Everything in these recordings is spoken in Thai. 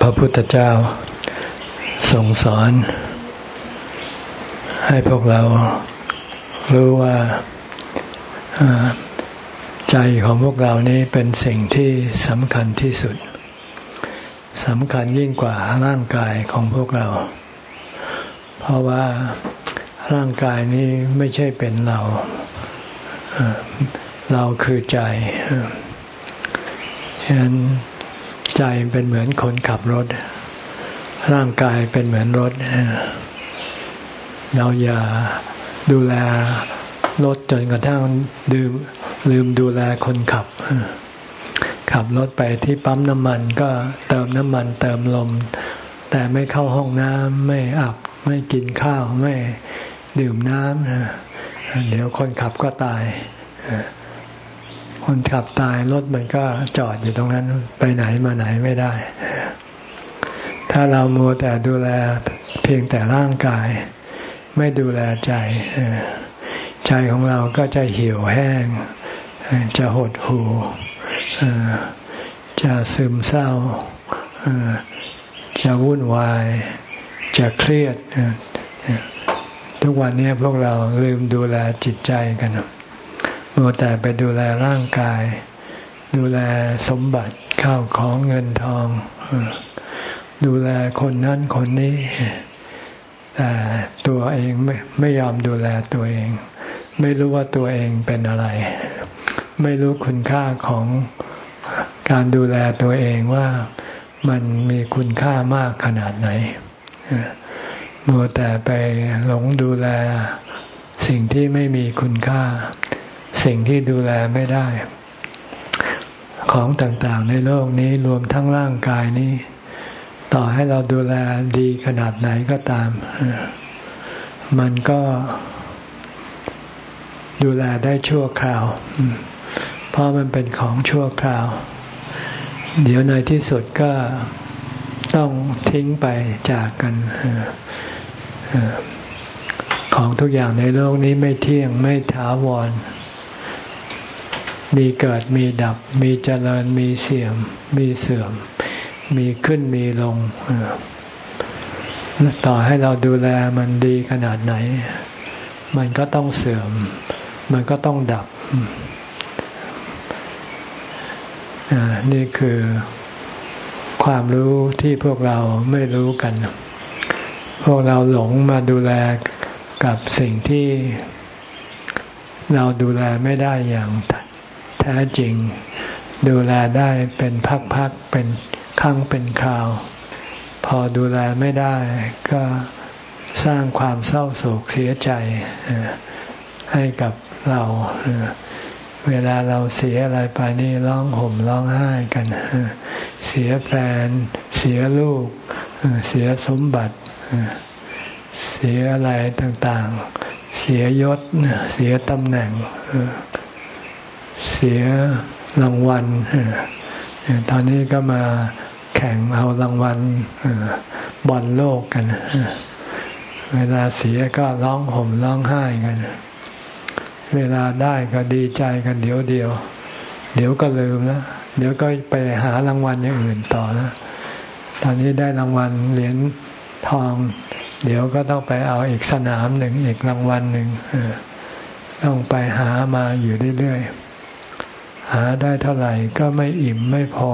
พระพุทธเจ้าส่งสอน ให้พวกเรารู้ว่าใจของพวกเรานี้เป็นสิ่งที่สำคัญที่สุดสำคัญยิ่งกว่าร่างกายของพวกเรา เพราะว่าร่างกายนี้ไม่ใช่เป็นเรา เราคือใจ ฉะนั้นใจเป็นเหมือนคนขับรถ ร่างกายเป็นเหมือนรถ เราอย่าดูแลรถจนกระทั่งดืมลืมดูแลคนขับ ขับรถไปที่ปั๊มน้ำมันก็เติมน้ำมันเติมลม แต่ไม่เข้าห้องน้ำไม่อาบไม่กินข้าวไม่ดื่มน้ำเดี๋ยวคนขับก็ตาย คนขับตายรถมันก็จอดอยู่ตรงนั้น ไปไหนมาไหนไม่ได้ ถ้าเรามัวแต่ดูแลเพียงแต่ร่างกาย ไม่ดูแลใจใจของเราก็จะเหี่ยวแห้ง จะหดหู่จะซึมเศร้าจะวุ่นวาย จะเครียดทุกวันนี้พวกเราลืมดูแลจิตใจกัน มัวแต่ไปดูแลร่างกาย ดูแลสมบัติข้าวของเงินทอง ดูแลคนนั้นคนนี้แต่ตัวเองไม่ไม่ยอมดูแลตัวเอง ไม่รู้ว่าตัวเองเป็นอะไร ไม่รู้คุณค่าของการดูแลตัวเองว่ามันมีคุณค่ามากขนาดไหนมัวแต่ไปหลงดูแลสิ่งที่ไม่มีคุณค่า สิ่งที่ดูแลไม่ได้ ของต่างๆในโลกนี้รวมทั้งร่างกายนี้ ต่อให้เราดูแลดีขนาดไหนก็ตาม มันก็ดูแลได้ชั่วคราว เพราะมันเป็นของชั่วคราว เดี๋ยวในที่สุดก็ต้องทิ้งไปจากกันของทุกอย่างในโลกนี้ไม่เที่ยงไม่ถาวร มีเกิดมีดับ มีเจริญมีเสื่อม มีเสื่อม มีขึ้นมีลง ต่อให้เราดูแลมันดีขนาดไหน มันก็ต้องเสื่อม มันก็ต้องดับ นี่คือความรู้ที่พวกเราไม่รู้กัน พวกเราหลงมาดูแลกับสิ่งที่เราดูแลไม่ได้อย่าง ท้จริง ดูแลได้เป็นพักๆเป็นครั้งเป็นคราว พอดูแลไม่ได้ก็สร้างความเศร้าโศกเสียใจให้กับเราเวลาเราเสียอะไรไปนี่ร้องห่มร้องไห้กัน เสียแฟน เสียลูก เสียสมบัติ เสียอะไรต่างๆ เสียยศ เสียตำแหน่ง เสียรางวัลตอนนี้ก็มาแข่งเอารางวัลบอลโลกกัน เวลาเสียก็ร้องห่มร้องไห้กัน เวลาได้ก็ดีใจกันเดี๋ยวเดียว เดี๋ยวก็ลืมแล้วเดี๋ยวก็ไปหารางวัลอย่างอื่นต่อแล้วตอนนี้ได้รางวัลเหรียญทอง เดี๋ยวก็ต้องไปเอาอีกสนามหนึ่งอีกรางวัลหนึ่งต้องไปหามาอยู่เรื่อยๆ หาได้เท่าไหร่ก็ไม่อิ่มไม่พอ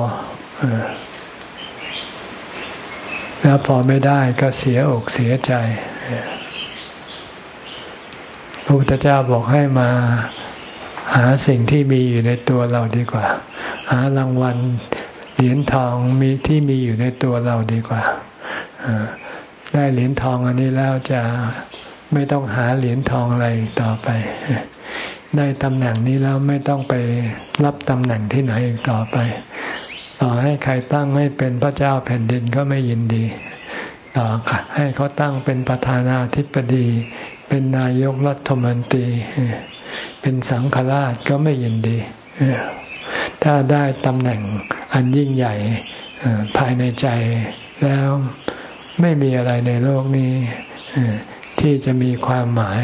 แล้วพอไม่ได้ก็เสียอกเสียใจพระพุทธเจ้าบอกให้มาหาสิ่งที่มีอยู่ในตัวเราดีกว่า หารางวัลเหรียญทองมีที่มีอยู่ในตัวเราดีกว่าได้เหรียญทองอันนี้แล้วจะไม่ต้องหาเหรียญทองอะไรต่อไป ได้ตำแหน่งนี้แล้วไม่ต้องไปรับตำแหน่งที่ไหนอีกต่อไป ต่อให้ใครตั้งให้เป็นพระเจ้าแผ่นดินก็ไม่ยินดี ต่อให้เขาตั้งเป็นประธานาธิบดี เป็นนายกรัฐมนตรี เป็นสังฆราชก็ไม่ยินดี ถ้าได้ตำแหน่งอันยิ่งใหญ่ภายในใจแล้วไม่มีอะไรในโลกนี้ที่จะมีความหมาย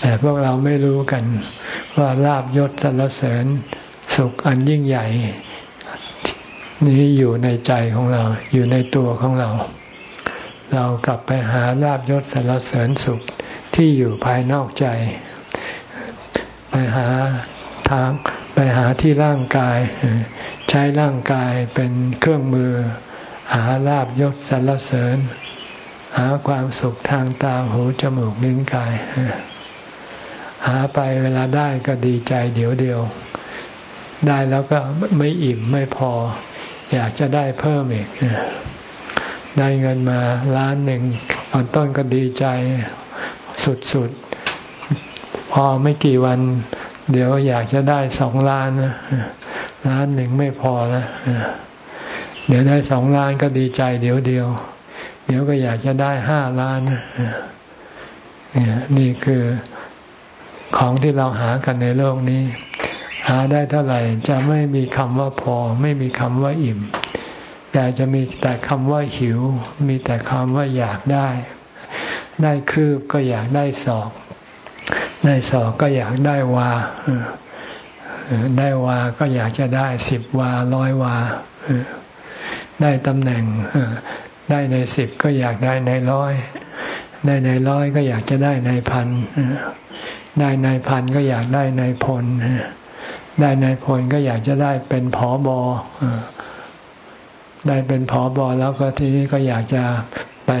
แต่พวกเราไม่รู้กัน ว่าลาบยศสรรเสริญสุขอันยิ่งใหญ่ นี้อยู่ในใจของเรา อยู่ในตัวของเรา เรากลับไปหาลาบยศสารเสริญสุขที่อยู่ภายนอกใจ ไปหาทางไปหาที่ร่างกาย ใช้ร่างกายเป็นเครื่องมือ หาลาบยศสารเสริญ หาความสุขทางตาหูจมูกลิ้นกาย หาไปเวลาได้ก็ดีใจเดี๋ยวเดียว ได้แล้วก็ไม่อิ่มไม่พอ อยากจะได้เพิ่มอีกได้เงินมาล้านหนึ่งตอนต้นก็ดีใจสุดๆ พอไม่กี่วัน เดี๋ยวอยากจะได้สองล้านนะล้านหนึ่งไม่พอนะเดี๋ยวได้สองล้านก็ดีใจเดี๋ยวเดียว เดี๋ยวก็อยากจะได้ห้าล้านนี่คือ ของที่เราหากันในโลกนี้ หาได้เท่าไหร่จะไม่มีคำว่าพอ ไม่มีคำว่าอิ่ม แต่จะมีแต่คำว่าหิว มีแต่คำว่าอยากได้ ได้คืบก็อยากได้ศอก ได้ศอกก็อยากได้วาได้วาก็อยากจะได้สิบวาร้อยวาได้ตำแหน่งได้ในสิบก็อยากได้ในร้อย ได้ในร้อยก็อยากจะได้ในพัน ได้ในพันก็อยากได้ในพลได้ในพลก็อยากจะได้เป็นผอบอได้เป็นผอบอแล้วก็ทีนี้ก็อยากจะไป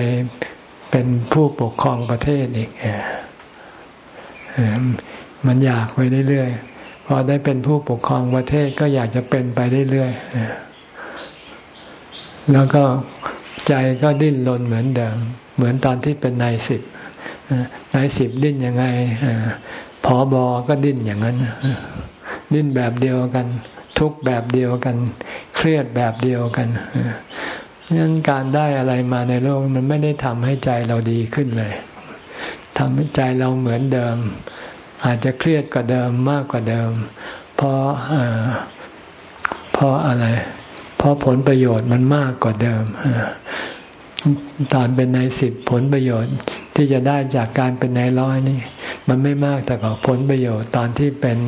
เป็นผู้ปกครองประเทศอีกมันอยากไปเรื่อยๆพอได้เป็นผู้ปกครองประเทศก็อยากจะเป็นไปเรื่อยๆแล้วก็ใจก็ดิ้นรนเหมือนเดิม เหมือนตอนที่เป็นนายสิบ นายสิบดิ้นยังไงผอบอก็ดิ้นอย่างนั้น ดิ้นแบบเดียวกัน ทุกแบบเดียวกัน เครียดแบบเดียวกันนั้นการได้อะไรมาในโลกมันไม่ได้ทำให้ใจเราดีขึ้นเลยทำให้ใจเราเหมือนเดิม อาจจะเครียดกว่าเดิมมากกว่าเดิม เพราะเพราะอะไร เพราะผลประโยชน์มันมากกว่าเดิมตอนเป็นในสิบผลประโยชน์ ที่จะได้จากการเป็นในร้อยนี่ มันไม่มากแต่กับผลประโยชน์ตอนที่เป็น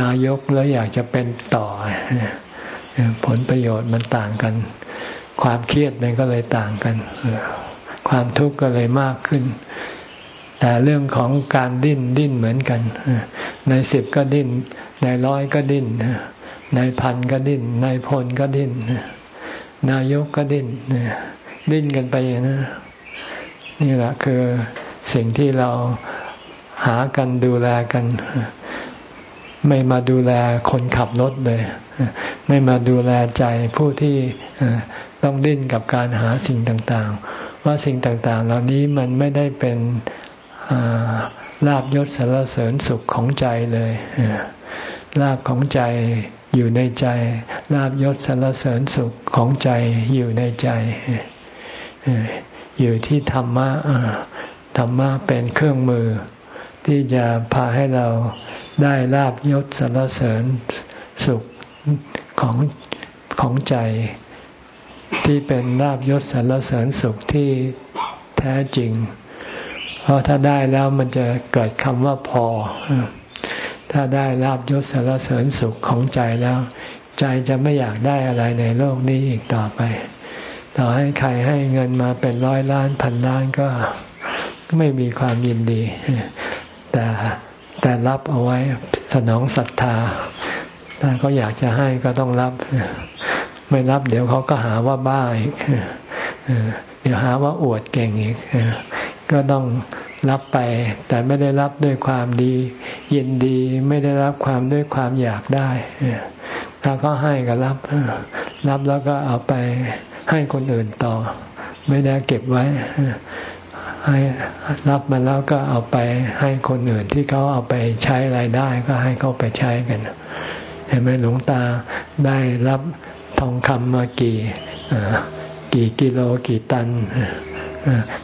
นายกแล้วอยากจะเป็นต่อ ผลประโยชน์มันต่างกัน ความเครียดมันก็เลยต่างกัน ความทุกข์ก็เลยมากขึ้น แต่เรื่องของการดิ้นดิ้นเหมือนกัน ในสิบก็ดิ้น ในร้อยก็ดิ้นในพันก็ดิ้น ในพลก็ดิ้นนายกก็ดิ้นดิ้นกันไปนั้น นี่แหละคือสิ่งที่เราหากันดูแลกัน ไม่มาดูแลคนขับรถเลย ไม่มาดูแลใจผู้ที่ต้องดิ้นกับการหาสิ่งต่างๆ ว่าสิ่งต่างๆ เหล่านี้มันไม่ได้เป็นลาบยศสารเสริญสุขของใจเลยลาบของใจอยู่ในใจ ลาบยศสารเสริญสุขของใจอยู่ในใจ อยู่ที่ธรรมะธรรมะเป็นเครื่องมือ ที่จะพาให้เราได้ลาบยศสารเสริญสุขของของใจ ที่เป็นลาบยศสรรเสริญสุขที่แท้จริง เพราะถ้าได้แล้วมันจะเกิดคำว่าพอ ถ้าได้ลาบยศสรรเสริญสุขของใจแล้ว ใจจะไม่อยากได้อะไรในโลกนี้อีกต่อไป ต่อให้ใครให้เงินมาเป็นร้อยล้านพันล้านก็ไม่มีความยินดี แต่แต่รับเอาไว้สนองศรัทธา ถ้าเขาอยากจะให้ก็ต้องรับ ไม่รับเดี๋ยวเขาก็หาว่าบ้าอีกเดี๋ยวหาว่าอวดเก่งอีกก็ต้องรับไป แต่ไม่ได้รับด้วยความดี ยินดีไม่ได้รับความด้วยความอยากได้ถ้าเขาให้ก็รับ รับแล้วก็เอาไป ให้คนอื่นต่อ ไม่ได้เก็บไว้ ให้รับมาแล้วก็เอาไปให้คนอื่นที่เขาเอาไปใช้รายได้ก็ให้เขาไปใช้กันเห็นไหมหลวงตาได้รับทองคำมากี่กี่กิโลกี่ตัน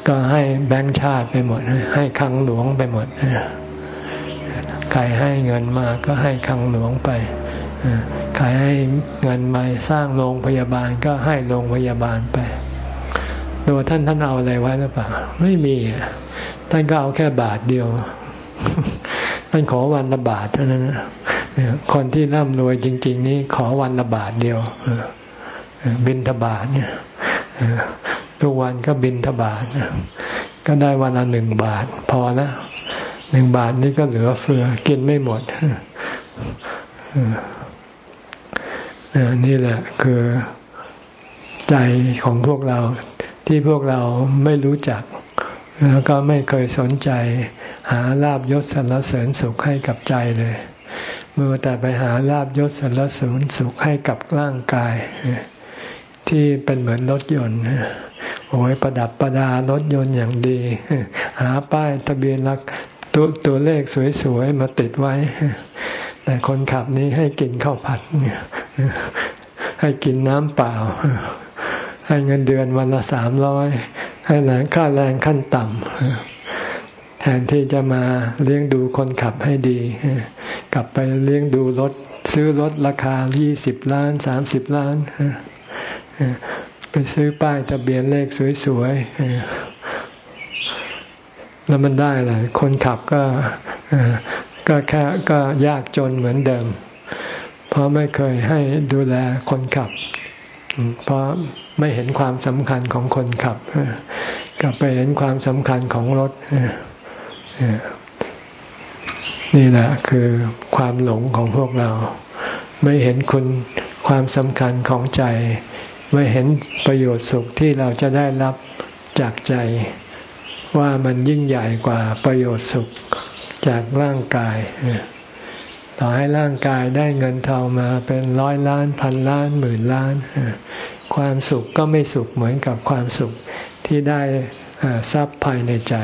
ก็ให้แบงค์ชาติไปหมด ให้คังหลวงไปหมดใครให้เงินมาก็ให้คังหลวงไป ใครให้เงินมาสร้างโรงพยาบาลก็ให้โรงพยาบาลไปตัวท่านท่านเอาอะไรไว้หรือเปล่า ไม่มี ท่านก็เอาแค่บาทเดียว ท่านขอวันละบาทเท่านั้นคนที่ร่ำรวยจริง ๆ นี่ขอวันละบาทเดียวบินทบาทเนี่ยทุกวันก็บินทบาทก็ได้วันละหนึ่งบาท พอล้วหนึ่งบาทนี้ก็เหลือเฟือกินไม่หมด นี่แหละคือใจของพวกเราที่พวกเราไม่รู้จัก แล้วก็ไม่เคยสนใจ หาลาบยศสรรเสริญสุขให้กับใจเลยเมื่อแต่ไปหาลาบยศสรรเสริญสุขให้กับร่างกาย ที่เป็นเหมือนรถยนต์โอ้ยประดับประดารถยนต์อย่างดี หาป้ายทะเบียนลักตัวตัวเลขสวยๆมาติดไว้ แต่คนขับนี้ให้กินข้าวผัดเนี่ยให้กินน้ำเปล่า ให้เงินเดือนวันละสามร้อยให้แรงค่าแรงขั้นต่ำแทนที่จะมาเลี้ยงดูคนขับให้ดี กลับไปเลี้ยงดูรถ ซื้อรถราคายี่สิบล้านสามสิบล้าน ไปซื้อป้ายทะเบียนเลขสวยๆแล้วมันได้เลยคนขับก็ ก็แค่ก็ยากจนเหมือนเดิม เพราะไม่เคยให้ดูแลคนขับ เพราะไม่เห็นความสำคัญของคนขับกลับไปเห็นความสำคัญของรถนี่แหละคือความหลงของพวกเรา ไม่เห็นคุณความสำคัญของใจ ไม่เห็นประโยชน์สุขที่เราจะได้รับจากใจ ว่ามันยิ่งใหญ่กว่าประโยชน์สุข จากร่างกาย ต่อให้ร่างกายได้เงินทองมาเป็นร้อยล้านพันล้านหมื่นล้าน ความสุขก็ไม่สุขเหมือนกับความสุขที่ได้ทรัพย์ภายในใจ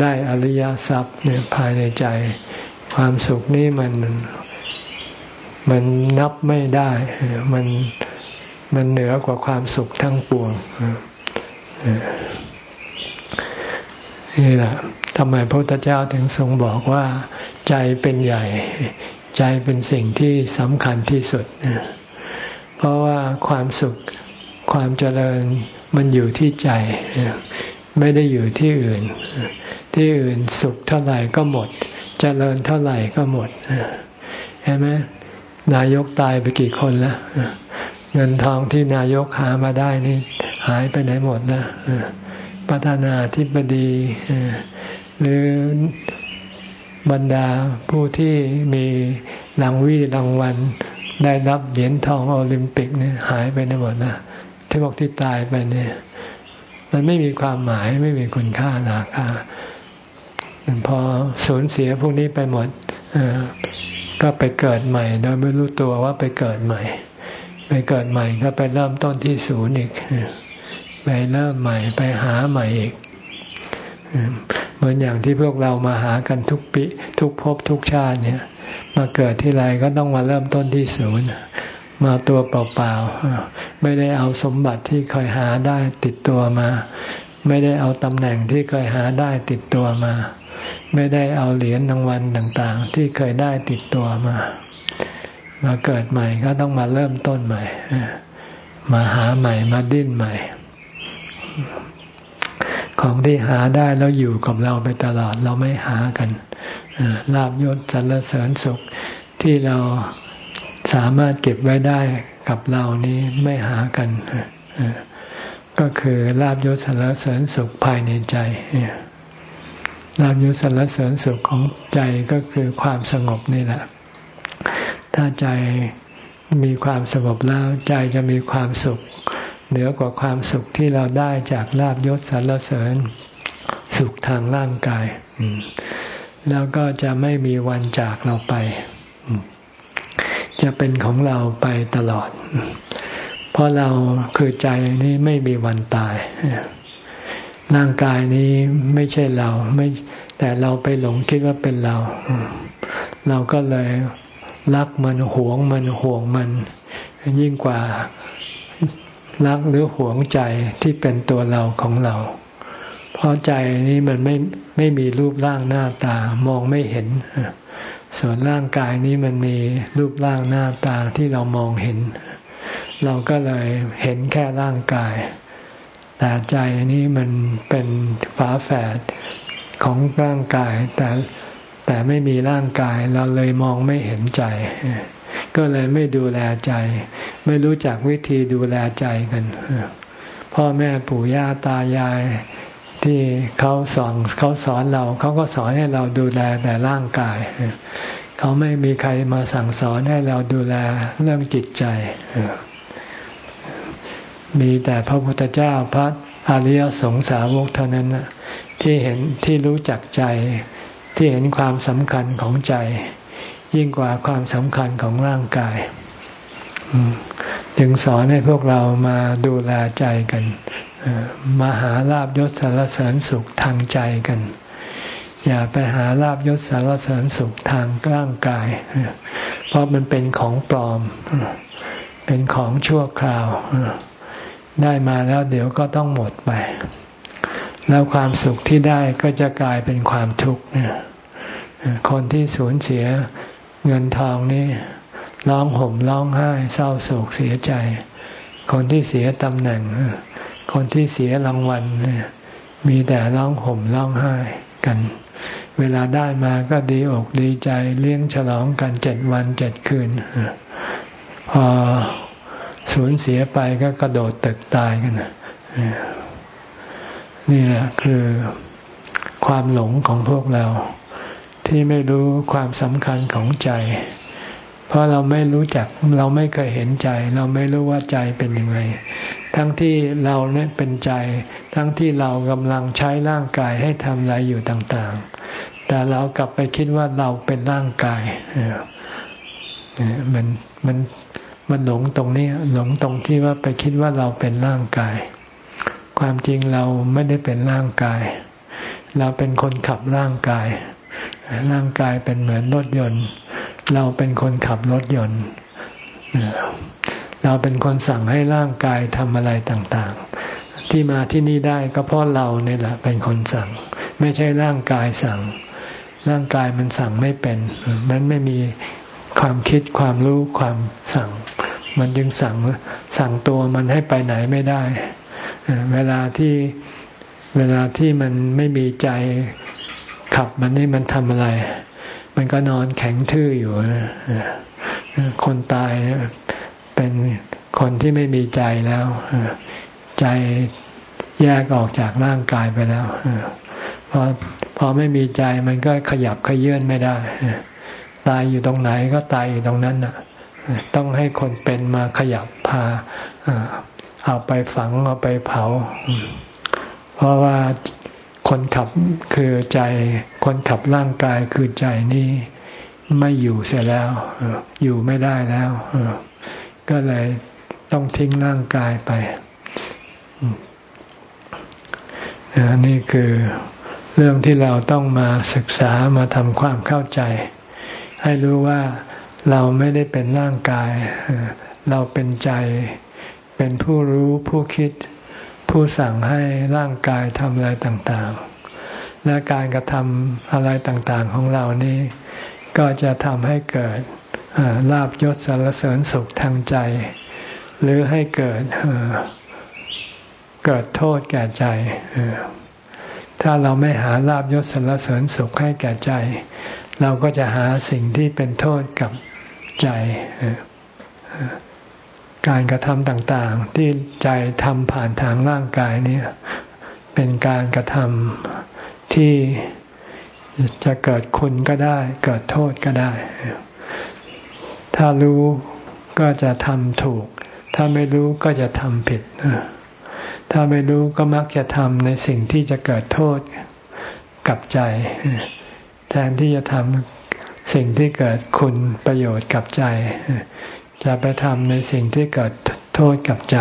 ได้อริยทรัพย์เนี่ยภายในใจ ความสุขนี้มันมันนับไม่ได้ มันมันเหนือกว่าความสุขทั้งปวงนี่แหละ ทำไมพระพุทธเจ้าถึงทรงบอกว่า ใจเป็นใหญ่ ใจเป็นสิ่งที่สำคัญที่สุด เพราะว่าความสุขความเจริญมันอยู่ที่ใจ ไม่ได้อยู่ที่อื่น ที่อื่นสุขเท่าไหร่ก็หมด เจริญเท่าไหร่ก็หมดเห็นไหมนายกตายไปกี่คนแล้วเงินทองที่นายกหามาได้นี่หายไปไหนหมดนะประธานาธิบดี หรือบรรดาผู้ที่มีรางวีรางวัลได้รับเหรียญทองโอลิมปิกเนี่ยหายไปไหนหมดนะที่บอกที่ตายไปเนี่ย มันไม่มีความหมายไม่มีคุณค่าราคาพอสูญเสียพวกนี้ไปหมดก็ไปเกิดใหม่ โดยไม่รู้ตัวว่าไปเกิดใหม่ ไปเกิดใหม่ก็ไปเริ่มต้นที่ศูนย์อีกไปเริ่มใหม่ไปหาใหม่อีก เหมือนอย่างที่พวกเรามาหากันทุกปี ทุกภพทุกชาติเนี่ย มาเกิดที่ไรก็ต้องมาเริ่มต้นที่ศูนย์มาตัวเปล่าๆไม่ได้เอาสมบัติที่เคยหาได้ติดตัวมา ไม่ได้เอาตำแหน่งที่เคยหาได้ติดตัวมา ไม่ได้เอาเหรียญรางวัลต่างๆ ที่เคยได้ติดตัวมา มาเกิดใหม่ก็ต้องมาเริ่มต้นใหม่ มาหาใหม่มาดิ้นใหม่ ของที่หาได้แล้วอยู่กับเราไปตลอดเราไม่หากันลาบยศสรรเสริญสุขที่เราสามารถเก็บไว้ได้กับเรานี้ไม่หากัน ก็คือลาบยศสรรเสริญสุขภายในใจลาบยศสรรเสริญสุขของใจก็คือความสงบนี่แหละ ถ้าใจมีความสงบแล้วใจจะมีความสุข เหนือกว่าความสุขที่เราได้จากลาบยศสรรเสริญ สุขทางร่างกาย แล้วก็จะไม่มีวันจากเราไป จะเป็นของเราไปตลอด เพราะเราคือใจนี้ไม่มีวันตาย ร่างกายนี้ไม่ใช่เราไม่แต่เราไปหลงคิดว่าเป็นเรา เราก็เลยรักมันหวงมันห่วงมัน ยิ่งกว่า รักหรือหวงใจที่เป็นตัวเราของเรา เพราะใจนี้มันไม่ไม่มีรูปร่างหน้าตามองไม่เห็น ส่วนร่างกายนี้มันมีรูปร่างหน้าตาที่เรามองเห็น เราก็เลยเห็นแค่ร่างกาย แต่ใจนี้มันเป็นฝาแฝดของร่างกายแต่แต่ไม่มีร่างกายเราเลยมองไม่เห็นใจ ก็เลยไม่ดูแลใจ ไม่รู้จักวิธีดูแลใจกัน พ่อแม่ปู่ย่าตายายที่เขาสอนเขาสอนเรา เขาก็สอนให้เราดูแลแต่ร่างกาย เขาไม่มีใครมาสั่งสอนให้เราดูแลเรื่องจิตใจ มีแต่พระพุทธเจ้าพระอริยสงสาวกเท่านั้นที่เห็นที่รู้จักใจที่เห็นความสำคัญของใจ ยิ่งกว่าความสำคัญของร่างกายจึงสอนให้พวกเรามาดูแลใจกันมาหาลาบยศสารเสริญสุขทางใจกัน อย่าไปหาลาบยศสารเสริญสุขทางร่างกาย เพราะมันเป็นของปลอม เป็นของชั่วคราว ได้มาแล้วเดี๋ยวก็ต้องหมดไป แล้วความสุขที่ได้ก็จะกลายเป็นความทุกข์คนที่สูญเสีย เงินทองนี่ร้องห่มร้องไห้เศร้าโศกเสียใจ คนที่เสียตำแหน่ง คนที่เสียรางวัลมีแต่ร้องห่มร้องไห้กัน เวลาได้มาก็ดีอกดีใจเลี้ยงฉลองกันเจ็ดวันเจ็ดคืนพอสูญเสียไปก็กระโดดตึกตายกันนี่แหละคือความหลงของพวกเรา ที่ไม่รู้ความสำคัญของใจ เพราะเราไม่รู้จักเราไม่เคยเห็นใจ เราไม่รู้ว่าใจเป็นยังไง ทั้งที่เราเนี่ยเป็นใจ ทั้งที่เรากำลังใช้ร่างกายให้ทำอะไรอยู่ต่างๆ แต่เรากลับไปคิดว่าเราเป็นร่างกายมันมันมันหลงตรงนี้หลงตรงที่ว่าไปคิดว่าเราเป็นร่างกาย ความจริงเราไม่ได้เป็นร่างกาย เราเป็นคนขับร่างกาย ร่างกายเป็นเหมือนรถยนต์ เราเป็นคนขับรถยนต์ เราเป็นคนสั่งให้ร่างกายทำอะไรต่างๆ ที่มาที่นี่ได้ก็เพราะเราเนี่ยแหละเป็นคนสั่ง ไม่ใช่ร่างกายสั่ง ร่างกายมันสั่งไม่เป็น มันไม่มีความคิดความรู้ความสั่ง มันจึงสั่งสั่งตัวมันให้ไปไหนไม่ได้ เวลาที่เวลาที่มันไม่มีใจ ขับมันนี่มันทำอะไร มันก็นอนแข็งทื่ออยู่ คนตายเป็นคนที่ไม่มีใจแล้ว ใจแยกออกจากร่างกายไปแล้วพอพอไม่มีใจมันก็ขยับขยื่นไม่ได้ ตายอยู่ตรงไหนก็ตายอยู่ตรงนั้นน่ะ ต้องให้คนเป็นมาขยับพาเอาไปฝังเอาไปเผา เพราะว่า คนขับคือใจ คนขับร่างกายคือใจนี่ไม่อยู่เสียแล้ว อยู่ไม่ได้แล้ว ก็เลยต้องทิ้งร่างกายไปนี่คือเรื่องที่เราต้องมาศึกษามาทำความเข้าใจ ให้รู้ว่าเราไม่ได้เป็นร่างกาย เราเป็นใจ เป็นผู้รู้ผู้คิด ผู้สั่งให้ร่างกายทำอะไรต่างๆ และการกระทำอะไรต่างๆของเรานี้ ก็จะทำให้เกิดลาบยศสารเสริญสุขทางใจ หรือให้เกิดเกิดโทษแก่ใจ ถ้าเราไม่หาลาบยศสารเสริญสุขให้แก่ใจ เราก็จะหาสิ่งที่เป็นโทษกับใจ การกระทำต่างๆ ที่ใจทำผ่านทางร่างกายนี้เป็นการกระทำที่จะเกิดคุณก็ได้ เกิดโทษก็ได้ ถ้ารู้ก็จะทำถูก ถ้าไม่รู้ก็จะทำผิด ถ้าไม่รู้ก็มักจะทำในสิ่งที่จะเกิดโทษกับใจ แทนที่จะทำสิ่งที่เกิดคุณประโยชน์กับใจ จะไปทำในสิ่งที่เกิดโทษกับใจ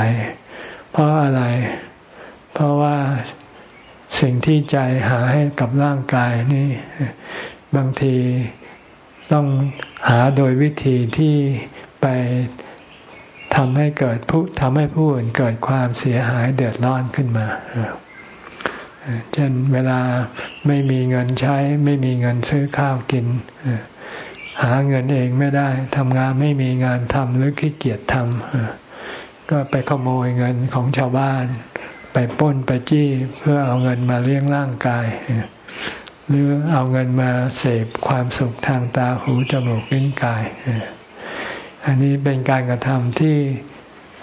เพราะอะไร เพราะว่าสิ่งที่ใจหาให้กับร่างกายนี่ บางทีต้องหาโดยวิธีที่ไปทำให้เกิดผู้ทำให้ผู้อื่นเกิดความเสียหายเดือดร้อนขึ้นมาเช่นเวลาไม่มีเงินใช้ ไม่มีเงินซื้อข้าวกิน หาเงินเองไม่ได้ทำงานไม่มีงานทำหรือขี้เกียจทำก็ไปขโมยเงินของชาวบ้าน ไปป้นไปจี้เพื่อเอาเงินมาเลี้ยงร่างกาย หรือเอาเงินมาเสพความสุขทางตาหูจมูกลิ้นกาย อันนี้เป็นการกระทำที่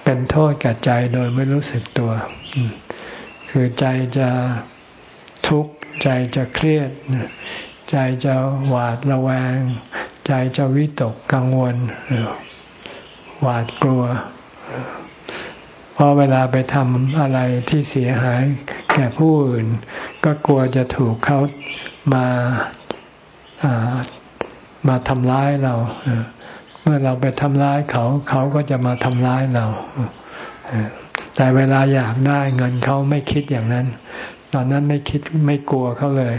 เป็นโทษแก่ใจโดยไม่รู้สึกตัว คือใจจะทุกข์ใจจะเครียด ใจจะหวาดระแวง ใจจะวิตกกังวล หวาดกลัว เพราะเวลาไปทำอะไรที่เสียหายแก่ผู้อื่น ก็กลัวจะถูกเขามามาทำร้ายเรา เมื่อเราไปทำร้ายเขา เขาก็จะมาทำร้ายเรา แต่เวลาอยากได้เงินเขาไม่คิดอย่างนั้น ตอนนั้นไม่คิดไม่กลัวเขาเลย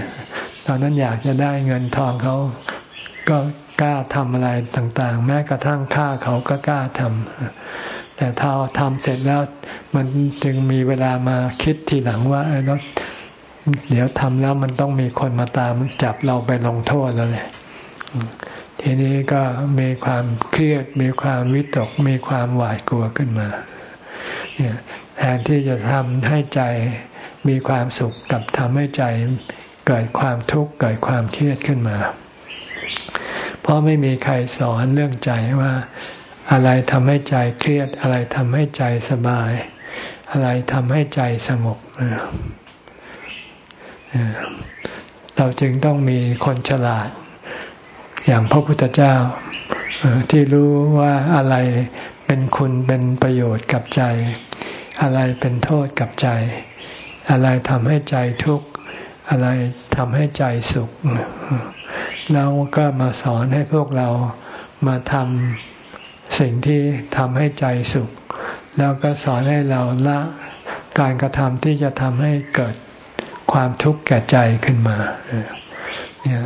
ตอนนั้นอยากจะได้เงินทองเขา ก็กล้าทำอะไรต่างๆ แม้กระทั่งฆ่าเขาก็กล้าทำแต่ถ้าทำเสร็จแล้วมันจึงมีเวลามาคิดทีหลังว่าแล้วเดี๋ยวทำแล้วมันต้องมีคนมาตามจับเราไปลงโทษแล้วแหละทีนี้ก็มีความเครียด มีความวิตก มีความหวาดกลัวขึ้นมาแทนที่จะทำให้ใจมีความสุขกับทำให้ใจเกิดความทุกข์เกิดความเครียดขึ้นมา เพราะไม่มีใครสอนเรื่องใจว่า อะไรทำให้ใจเครียด อะไรทำให้ใจสบาย อะไรทำให้ใจสงบเราจึงต้องมีคนฉลาด อย่างพระพุทธเจ้าที่รู้ว่าอะไรเป็นคุณเป็นประโยชน์กับใจ อะไรเป็นโทษกับใจ อะไรทำให้ใจทุกข์ อะไรทำให้ใจสุข แล้วก็มาสอนให้พวกเรามาทำสิ่งที่ทำให้ใจสุข แล้วก็สอนให้เราละการกระทำที่จะทำให้เกิดความทุกข์แก่ใจขึ้นมาเนี่ย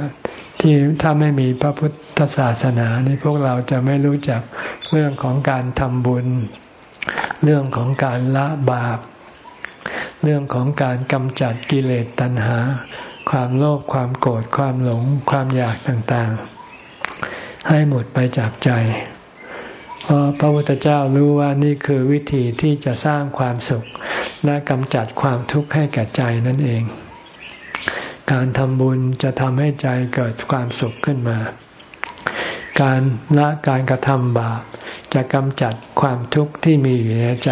ที่ถ้าไม่มีพระพุทธศาสนานี่พวกเราจะไม่รู้จักเรื่องของการทำบุญ เรื่องของการละบาป เรื่องของการกำจัดกิเลสตัณหา ความโลภความโกรธความหลง ความอยากต่างๆ ให้หมดไปจากใจ เพราะพระพุทธเจ้ารู้ว่านี่คือวิธีที่จะสร้างความสุข และกำจัดความทุกข์ให้แก่ใจนั่นเอง การทำบุญจะทำให้ใจเกิดความสุขขึ้นมา การละการกระทำบาปจะกำจัดความทุกข์ที่มีอยู่ในใจ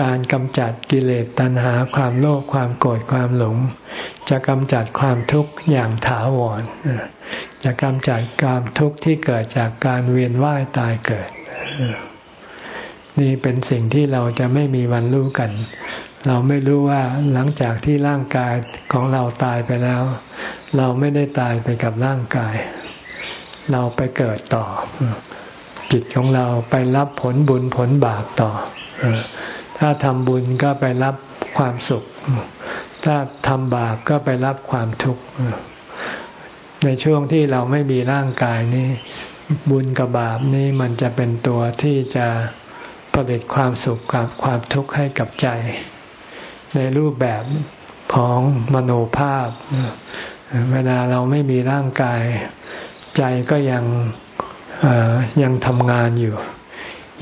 การกำจัดกิเลสตัณหาความโลภความโกรธความหลง จะกำจัดความทุกข์อย่างถาวรจะกำจัดความทุกข์ที่เกิดจากการเวียนว่ายตายเกิด นี่เป็นสิ่งที่เราจะไม่มีวันรู้กัน เราไม่รู้ว่าหลังจากที่ร่างกายของเราตายไปแล้ว เราไม่ได้ตายไปกับร่างกาย เราไปเกิดต่อ จิตของเราไปรับผลบุญผลบาปต่อ ถ้าทำบุญก็ไปรับความสุข ถ้าทำบาปก็ไปรับความทุกข์ ในช่วงที่เราไม่มีร่างกายนี้ บุญกับบาปนี้มันจะเป็นตัวที่จะผลิตความสุขกับความทุกข์ให้กับใจ ในรูปแบบของมโนภาพ เวลาเราไม่มีร่างกาย ใจก็ยังยังทำงานอยู่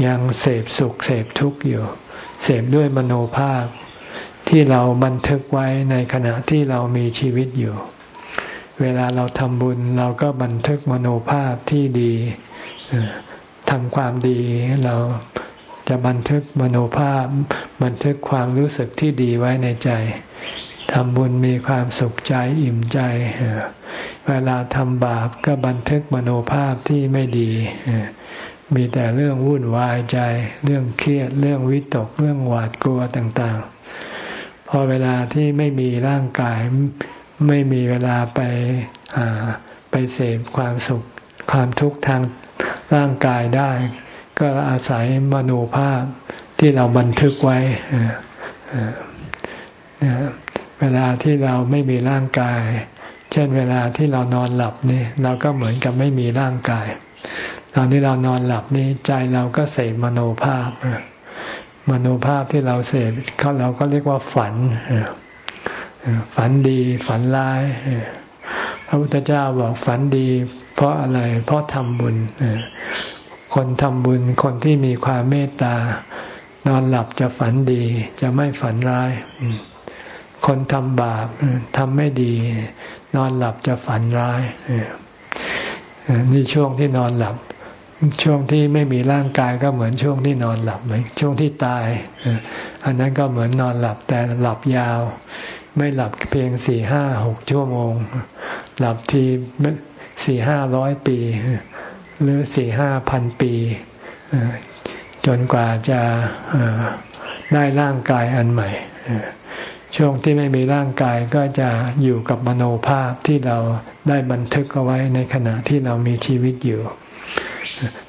ยังเสพสุขเสพทุกข์อยู่ เสพด้วยมโนภาพ ที่เราบันทึกไว้ในขณะที่เรามีชีวิตอยู่ เวลาเราทำบุญเราก็บันทึกมโนภาพที่ดีทำความดีเราจะบันทึกมโนภาพ บันทึกความรู้สึกที่ดีไว้ในใจทำบุญมีความสุขใจอิ่มใจ เวลาทำบาปก็บันทึกมโนภาพที่ไม่ดี มีแต่เรื่องวุ่นวายใจ เรื่องเครียด เรื่องวิตก เรื่องหวาดกลัวต่างๆ พอเวลาที่ไม่มีร่างกาย ไม่มีเวลาไปไปเสพความสุข ความทุกข์ทางร่างกายได้ ก็อาศัยมโนภาพที่เราบันทึกไว้เวลาที่เราไม่มีร่างกาย เช่นเวลาที่เรานอนหลับนี่เราก็เหมือนกับไม่มีร่างกาย ตอนที่เรานอนหลับนี่ใจเราก็เสพมโนภาพมโนภาพที่เราเสพเขาเราก็เรียกว่าฝันฝันดีฝันร้ายพระพุทธเจ้าบอกฝันดี เพราะอะไร เพราะทำบุญคนทำบุญคนที่มีความเมตตานอนหลับจะฝันดี จะไม่ฝันร้าย คนทำบาปทำไม่ดี นอนหลับจะฝันร้ายนี่ช่วงที่นอนหลับ ช่วงที่ไม่มีร่างกายก็เหมือนช่วงที่นอนหลับเหมือนช่วงที่ตาย อันนั้นก็เหมือนนอนหลับแต่หลับยาว ไม่หลับเพียงสี่ห้าหกชั่วโมง หลับทีสี่ห้าร้อยปี หรือสี่ห้าพันปีจนกว่าจะได้ร่างกายอันใหม่ ช่วงที่ไม่มีร่างกายก็จะอยู่กับมโนภาพที่เราได้บันทึกเอาไว้ในขณะที่เรามีชีวิตอยู่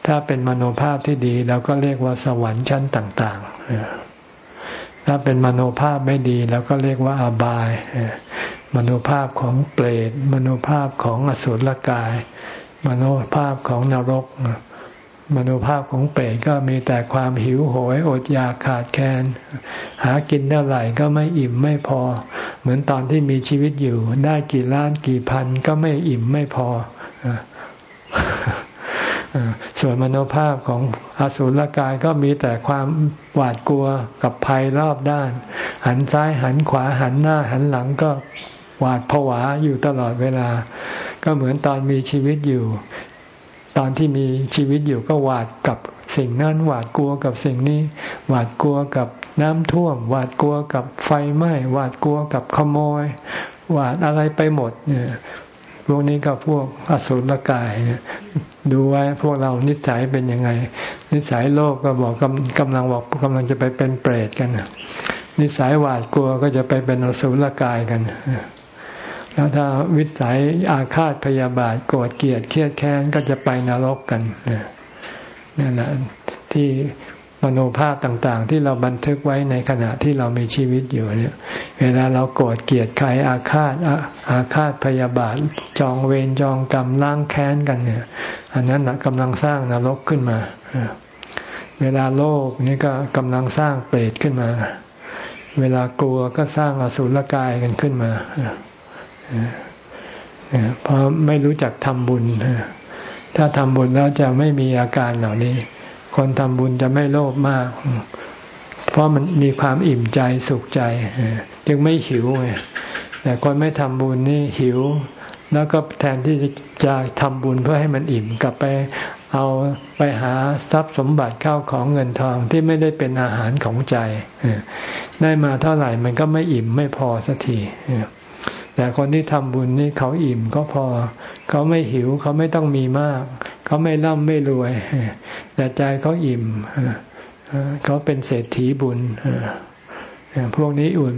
ถ้าเป็นมโนภาพที่ดีเราก็เรียกว่าสวรรค์ชั้นต่างๆ ถ้าเป็นมโนภาพไม่ดีเราก็เรียกว่าอบาย มโนภาพของเปรต มโนภาพของอสุรกาย มโนภาพของนรก มโนภาพของเปรตก็มีแต่ความหิวโหยอดอยากขาดแคลน หากินเท่าไหร่ก็ไม่อิ่มไม่พอ เหมือนตอนที่มีชีวิตอยู่ ได้กี่ล้านกี่พันก็ไม่อิ่มไม่พอ ส่วนมโนภาพของอสุรกายก็มีแต่ความหวาดกลัวกับภัยรอบด้าน หันซ้ายหันขวาหันหน้าหันหลังก็หวาดผวาอยู่ตลอดเวลา ก็เหมือนตอนมีชีวิตอยู่ ตอนที่มีชีวิตอยู่ก็หวาดกับสิ่งนั้นหวาดกลัวกับสิ่งนี้ หวาดกลัวกับน้ำท่วม หวาดกลัวกับไฟไหม้หวาดกลัวกับขโมย หวาดอะไรไปหมดเนี่ยพวกนี้ก็พวกอสุรกาย ดูไว้พวกเรานิสัยเป็นยังไง นิสัยโลกก็บอกกำกำลังบอกกำลังจะไปเป็นเปรตกันนิสัยหวาดกลัวก็จะไปเป็นอสุรกายกันแล้วถ้าวิสัยอาฆาตพยาบาทโกรธเกลียดเครียดแค้นก็จะไปนรกกันนั่นแหละที่ มโนภาพต่างๆ ที่เราบันทึกไว้ในขณะที่เรามีชีวิตอยู่เนี่ย เวลาเราโกรธเกลียดใครอาฆาตอาฆาตพยาบาท จองเวรจองกรรมล้างแค้นกันเนี่ย อันนั้นนะกำลังสร้างนรกขึ้นมา เวลาโลภนี่ก็กำลังสร้างเปรตขึ้นมา เวลากลัวก็สร้างอสุรกายกันขึ้นมาเพราะไม่รู้จักทำบุญถ้าทำบุญแล้วจะไม่มีอาการเหล่านี้ คนทำบุญจะไม่โลภมาก เพราะมันมีความอิ่มใจสุขใจ จึงไม่หิวไงแต่คนไม่ทำบุญนี่หิว แล้วก็แทนที่จะทำบุญเพื่อให้มันอิ่มกลับไปเอาไปหาทรัพย์สมบัติเข้าของเงินทองที่ไม่ได้เป็นอาหารของใจ ได้มาเท่าไหร่มันก็ไม่อิ่มไม่พอสักที แต่คนที่ทำบุญนี่เขาอิ่มก็พอ เขาไม่หิวเขาไม่ต้องมีมาก เขาไม่ร่ำไม่รวย แต่ใจเขาอิ่มเขาเป็นเศรษฐีบุญพวกนี้อุ่น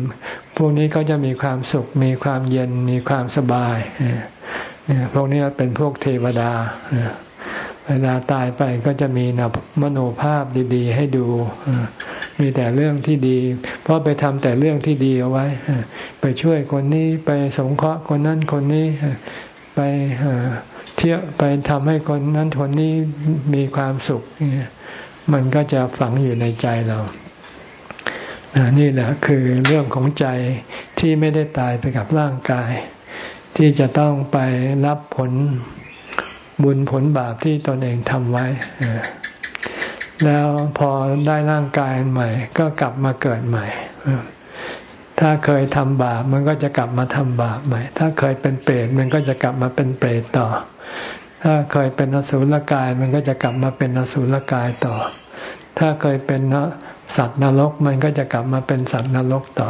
พวกนี้เขาจะมีความสุข มีความเย็น มีความสบายพวกนี้เป็นพวกเทวดา เวลาตายไปก็จะมีนมโนภาพดีๆ ให้ดู มีแต่เรื่องที่ดี เพราะไปทำแต่เรื่องที่ดีเอาไว้ ไปช่วยคนนี้ไปสงเคราะห์คนนั้นคนนี้ ไปเที่ยวไปทำให้คนนั้นคนนี้มีความสุข มันก็จะฝังอยู่ในใจเรานี่แหละคือเรื่องของใจที่ไม่ได้ตายไปกับร่างกาย ที่จะต้องไปรับผล บุญผลบาปที่ตนเองทำไว้ แล้วพอได้ร่างกายใหม่ ก็กลับมาเกิดใหม่ ถ้าเคยทำบาปมันก็จะกลับมาทำบาปใหม่ ถ้าเคยเป็นเปรตมันก็จะกลับมาเป็นเปรตต่อ ถ้าเคยเป็นอสุรกายมันก็จะกลับมาเป็นอสุรกายต่อ ถ้าเคยเป็นสัตว์นรกมันก็จะกลับมาเป็นสัตว์นรกต่อ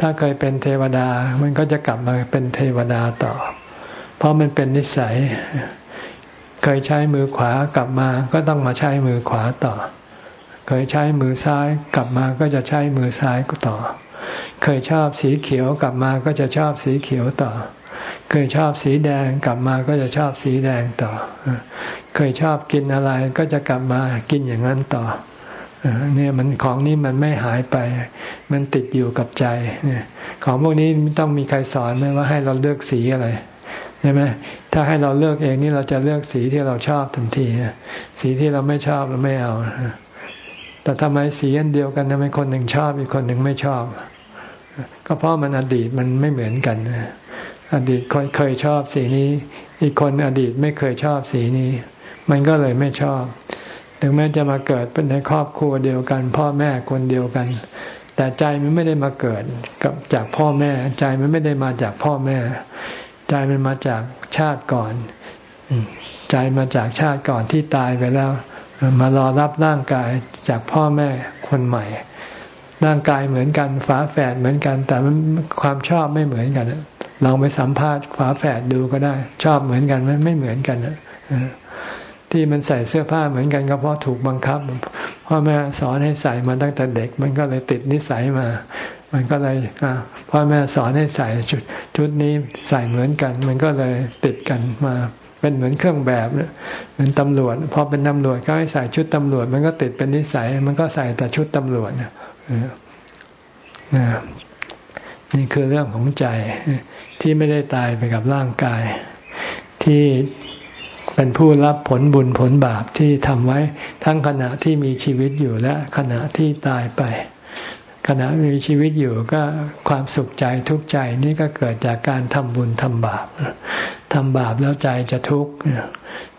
ถ้าเคยเป็นเทวดา มันก็จะกลับมาเป็นเทวดาต่อ ราะมันเป็นนิสัย เคยใช้มือขวากลับมาก็ต้องมาใช้มือขวาต่อ เคยใช้มือซ้ายกลับมาก็จะใช้มือซ้ายต่อ เคยชอบสีเขียวกลับมาก็จะชอบสีเขียวต่อ เคยชอบสีแดงกลับมาก็จะชอบสีแดงต่อ เคยชอบกินอะไรก็จะกลับมากินอย่างนั้นต่อเนี่ยมันของนี้มันไม่หายไป มันติดอยู่กับใจ ของพวกนี้ต้องมีใครสอนไหมว่าให้เราเลือกสีอะไร ใช่ไหมถ้าให้เราเลือกเองนี่เราจะเลือกสีที่เราชอบทันทีสีที่เราไม่ชอบเราไม่เอาแต่ทำไมสีอันเดียวกันทำไมคนหนึ่งชอบอีกคนหนึ่งไม่ชอบ ก็เพราะมันอดีตมันไม่เหมือนกันอดีตคนเคยชอบสีนี้ อีกคนอดีตไม่เคยชอบสีนี้ มันก็เลยไม่ชอบ ถึงแม้จะมาเกิดเป็นในครอบครัวเดียวกัน พ่อแม่คนเดียวกัน แต่ใจมันไม่ได้มาเกิดกับจากพ่อแม่ ใจมันไม่ได้มาจากพ่อแม่ ใจมันมาจากชาติก่อน ใจมาจากชาติก่อนที่ตายไปแล้ว มารอรับร่างกายจากพ่อแม่คนใหม่ ร่างกายเหมือนกันฝาแฝดเหมือนกัน แต่มันความชอบไม่เหมือนกันลองไปสัมภาษณ์ฝาแฝดดูก็ได้ ชอบเหมือนกันไหมไม่เหมือนกันที่มันใส่เสื้อผ้าเหมือนกันก็เพราะถูกบังคับพ่อแม่สอนให้ใส่มาตั้งแต่เด็ก มันก็เลยติดนิสัยมา มันก็เลยพ่อแม่สอนให้ใส่ชุดชุดนี้ใส่เหมือนกัน มันก็เลยติดกันมาเป็นเหมือนเครื่องแบบเหมือนตำรวจพอเป็นตำรวจก็ให้ใส่ชุดตำรวจ มันก็ติดเป็นนิสัย มันก็ใส่แต่ชุดตำรวจนี่คือเรื่องของใจที่ไม่ได้ตายไปกับร่างกาย ที่เป็นผู้รับผลบุญผลบาปที่ทำไว้ทั้งขณะที่มีชีวิตอยู่และขณะที่ตายไป ขณะมีชีวิตอยู่ก็ความสุขใจทุกข์ใจนี่ก็เกิดจากการทำบุญทำบาปทำบาปแล้วใจจะทุกข์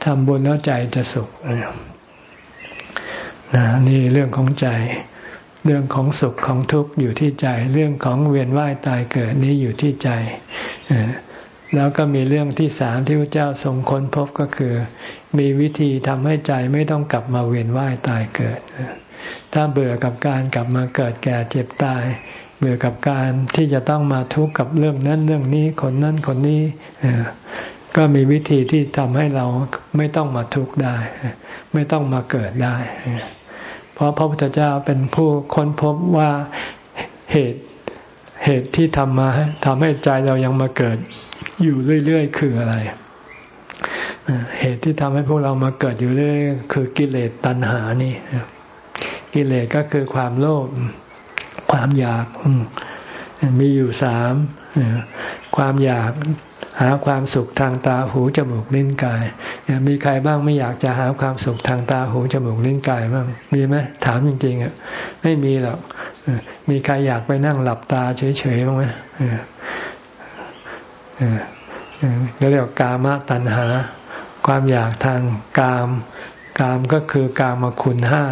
ทำบุญแล้วใจจะสุขนะนี่เรื่องของใจ เรื่องของสุขของทุกข์อยู่ที่ใจ เรื่องของเวียนว่ายตายเกิดนี้อยู่ที่ใจแล้วก็มีเรื่องที่สามที่พระเจ้าทรงค้นพบก็คือ มีวิธีทำให้ใจไม่ต้องกลับมาเวียนว่ายตายเกิด ถ้าเบื่อกับการกลับมาเกิดแก่เจ็บตาย เบื่อกับการที่จะต้องมาทุกข์กับเรื่องนั้นเรื่องนี้คนนั้นคนนี้ก็มีวิธีที่ทำให้เราไม่ต้องมาทุกข์ได้ ไม่ต้องมาเกิดได้ เพราะพระพุทธเจ้าเป็นผู้ค้นพบว่าเหตุเหตุที่ทำมาทำให้ใจเรายังมาเกิดอยู่เรื่อยๆ คืออะไร เหตุที่ทำให้พวกเรามาเกิดอยู่เรื่อยคือกิเลสตัณหานี่ กิเลสก็คือความโลภความอยากมีอยู่สามความอยากหาความสุขทางตาหูจมูกลิ้นกายมีใครบ้างไม่อยากจะหาความสุขทางตาหูจมูกลิ้นกายบ้างมีไหมถามจริงๆอะไม่มีหรอกมีใครอยากไปนั่งหลับตาเฉยๆบ้างไหมเรียกกามตัณหา ความอยากทางกาม กามก็คือกามคุณห้า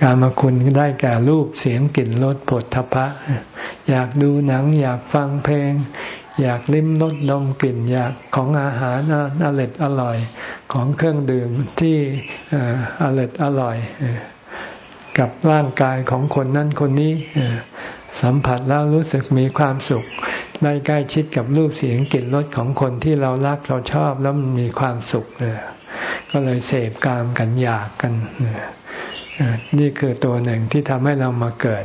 กามคุณได้แก่รูปเสียงกลิ่นรสผลทพะ อยากดูหนัง อยากฟังเพลง อยากลิ้มรสดมกลิ่น อยากของอาหารอร่อยอร่อย ของเครื่องดื่มที่อร่อยอร่อย กับร่างกายของคนนั้นคนนี้สัมผัสแล้วรู้สึกมีความสุข ได้ใกล้ชิดกับรูปเสียงกลิ่นรสของคนที่เรารักเราชอบแล้วมันมีความสุข ก็เลยเสพกามกันอยากกัน นี่คือตัวหนึ่งที่ทำให้เรามาเกิด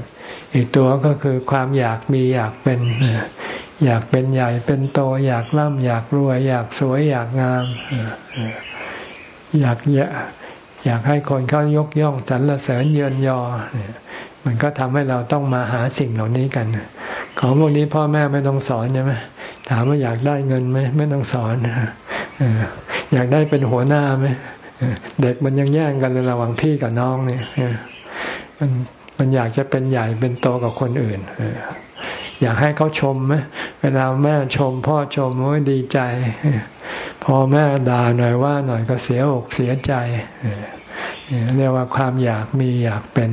อีกตัวก็คือความอยากมีอยากเป็น อยากเป็นใหญ่เป็นโต อยากร่ำอยากรวย อยากสวยอยากงาม อยากอยากให้คนเขายกย่องสรรเสริญเยินยอ มันก็ทำให้เราต้องมาหาสิ่งเหล่านี้กัน ของพวกนี้พ่อแม่ไม่ต้องสอนใช่ไหมถามว่าอยากได้เงินไหมไม่ต้องสอนอยากได้เป็นหัวหน้าไหม เด็กมันยังแย่งกันเลยระหว่างพี่กับน้องเนี่ยมันมันอยากจะเป็นใหญ่เป็นโตกับคนอื่นอยากให้เขาชมไหมเวลาแม่ชม พ่อชมโอ้ยดีใจ พอแม่ด่าหน่อยว่าหน่อยก็เสียอกเสียใจเรียกว่าความอยากมีอยากเป็น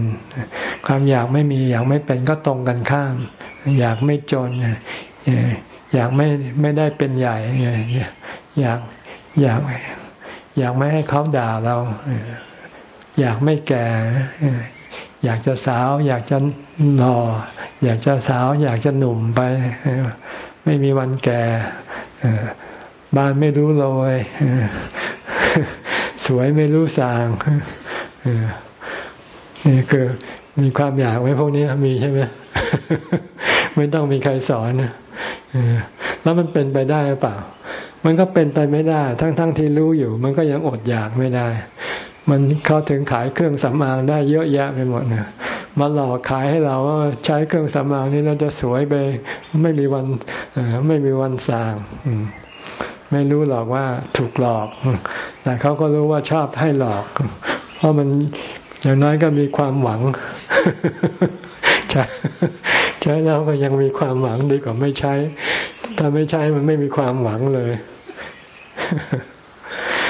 ความอยากไม่มีอยากไม่เป็นก็ตรงกันข้าม อยากไม่จนอยากไม่ไม่ได้เป็นใหญ่อยากอยาก อยากไม่ให้เขาด่าเรา อยากไม่แก่ อยากจะสาว อยากจะหล่อ อยากจะสาว อยากจะหนุ่มไป ไม่มีวันแก่บ้านไม่รู้โรยสวยไม่รู้สางนี่คือมีความอยากไว้พวกนี้มีใช่ไหมไม่ต้องมีใครสอนแล้วมันเป็นไปได้หรือเปล่า มันก็เป็นไปไม่ได้ ทั้งๆทที่รู้อยู่ มันก็ยังอดอยากไม่ได้ มันเขาถึงขายเครื่องสำอางได้เยอะแยะไปหมดเนี่ยมาหลอกขายให้เราว่าใช้เครื่องสำอางนี้เราจะสวยไป ไม่มีวันไม่มีวันสางไม่รู้หรอกว่าถูกหลอก แต่เขาก็รู้ว่าชอบให้หลอก เพราะมันอย่างน้อยก็มีความหวัง ใช่ใช้แล้วก็ยังมีความหวังดีกว่าไม่ใช้ ถ้าไม่ใช้มันไม่มีความหวังเลย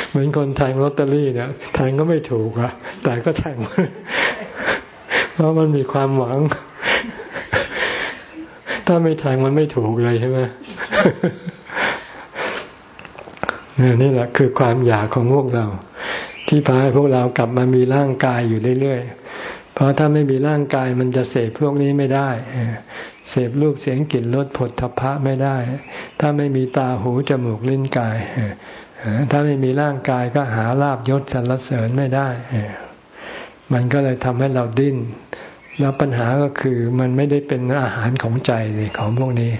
เหมือนคนแทงลอตเตอรี่เนี่ยแทงก็ไม่ถูกอะแต่ก็แทงเพราะมันมีความหวัง ถ้าไม่แทงมันไม่ถูกเลยใช่ไหมนี่แหละคือความอยากของพวกเรา ที่พาให้พวกเรากลับมามีร่างกายอยู่เรื่อยๆ เพราะถ้าไม่มีร่างกายมันจะเสพพวกนี้ไม่ได้เสพรูปเสียงกลิ่นรสผลทพะไม่ได้ ถ้าไม่มีตาหูจมูกลิ้นกาย ถ้าไม่มีร่างกายก็หาลาบยศสรรเสริญไม่ได้ มันก็เลยทำให้เราดิ้น แล้วปัญหาก็คือมันไม่ได้เป็นอาหารของใจเลยของพวกนี้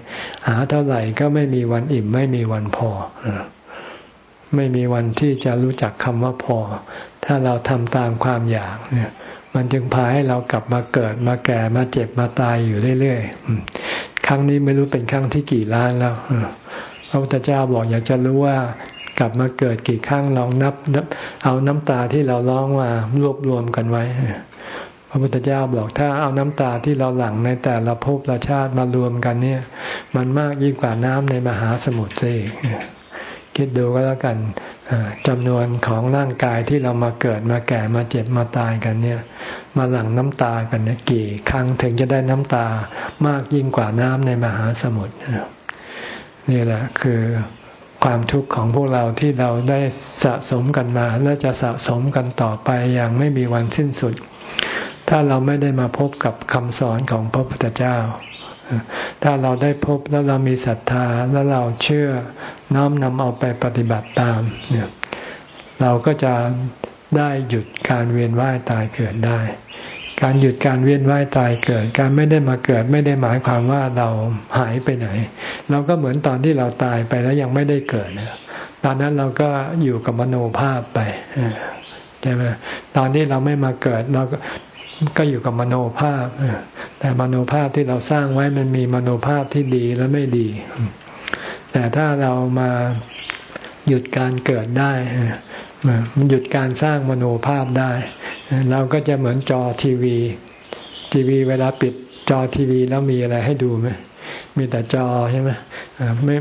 หาเท่าไหร่ก็ไม่มีวันอิ่ม ไม่มีวันพอ ไม่มีวันที่จะรู้จักคำว่าพอ ถ้าเราทำตามความอยากเนี่ย มันจึงพาให้เรากลับมาเกิดมาแก่มาเจ็บมาตายอยู่เรื่อยๆ ครั้งนี้ไม่รู้เป็นครั้งที่กี่ล้านแล้วพระพุทธเจ้าบอกอยากจะรู้ว่ากลับมาเกิดกี่ครั้งลองนับ เอาน้ำตาที่เราร้องมารวบรวมกันไว้ พระพุทธเจ้าบอกถ้าเอาน้ำตาที่เราหลั่งในแต่ละภพละชาติมารวมกันเนี่ย มันมากยิ่งกว่าน้ำในมหาสมุทรเลย คิดดูก็แล้วกันจำนวนของร่างกายที่เรามาเกิดมาแก่มาเจ็บมาตายกันเนี่ย มาหลั่งน้ำตากันเนี่ยกี่ครั้งถึงจะได้น้ำตามากยิ่งกว่าน้ำในมหาสมุทรนี่แหละคือความทุกข์ของพวกเราที่เราได้สะสมกันมา และจะสะสมกันต่อไปอย่างไม่มีวันสิ้นสุด ถ้าเราไม่ได้มาพบกับคำสอนของพระพุทธเจ้า ถ้าเราได้พบแล้วเรามีศรัทธาแล้วเราเชื่อน้อมนำเอาไปปฏิบัติตามเนี่ยเราก็จะได้หยุดการเวียนว่ายตายเกิดได้ การหยุดการเวียนว่ายตายเกิด การไม่ได้มาเกิดไม่ได้หมายความว่าเราหายไปไหน เราก็เหมือนตอนที่เราตายไปแล้วยังไม่ได้เกิดนะตอนนั้นเราก็อยู่กับมโนภาพไปใช่ไหมตอนที่เราไม่มาเกิดเรา ก็อยู่กับมโนภาพแต่มโนภาพที่เราสร้างไว้มันมีมโนภาพที่ดีและไม่ดี แต่ถ้าเรามาหยุดการเกิดได้มันหยุดการสร้างมโนภาพได้ เราก็จะเหมือนจอทีวี ทีวีเวลาปิดจอทีวีแล้วมีอะไรให้ดูไหมมีแต่จอใช่ไหมไม่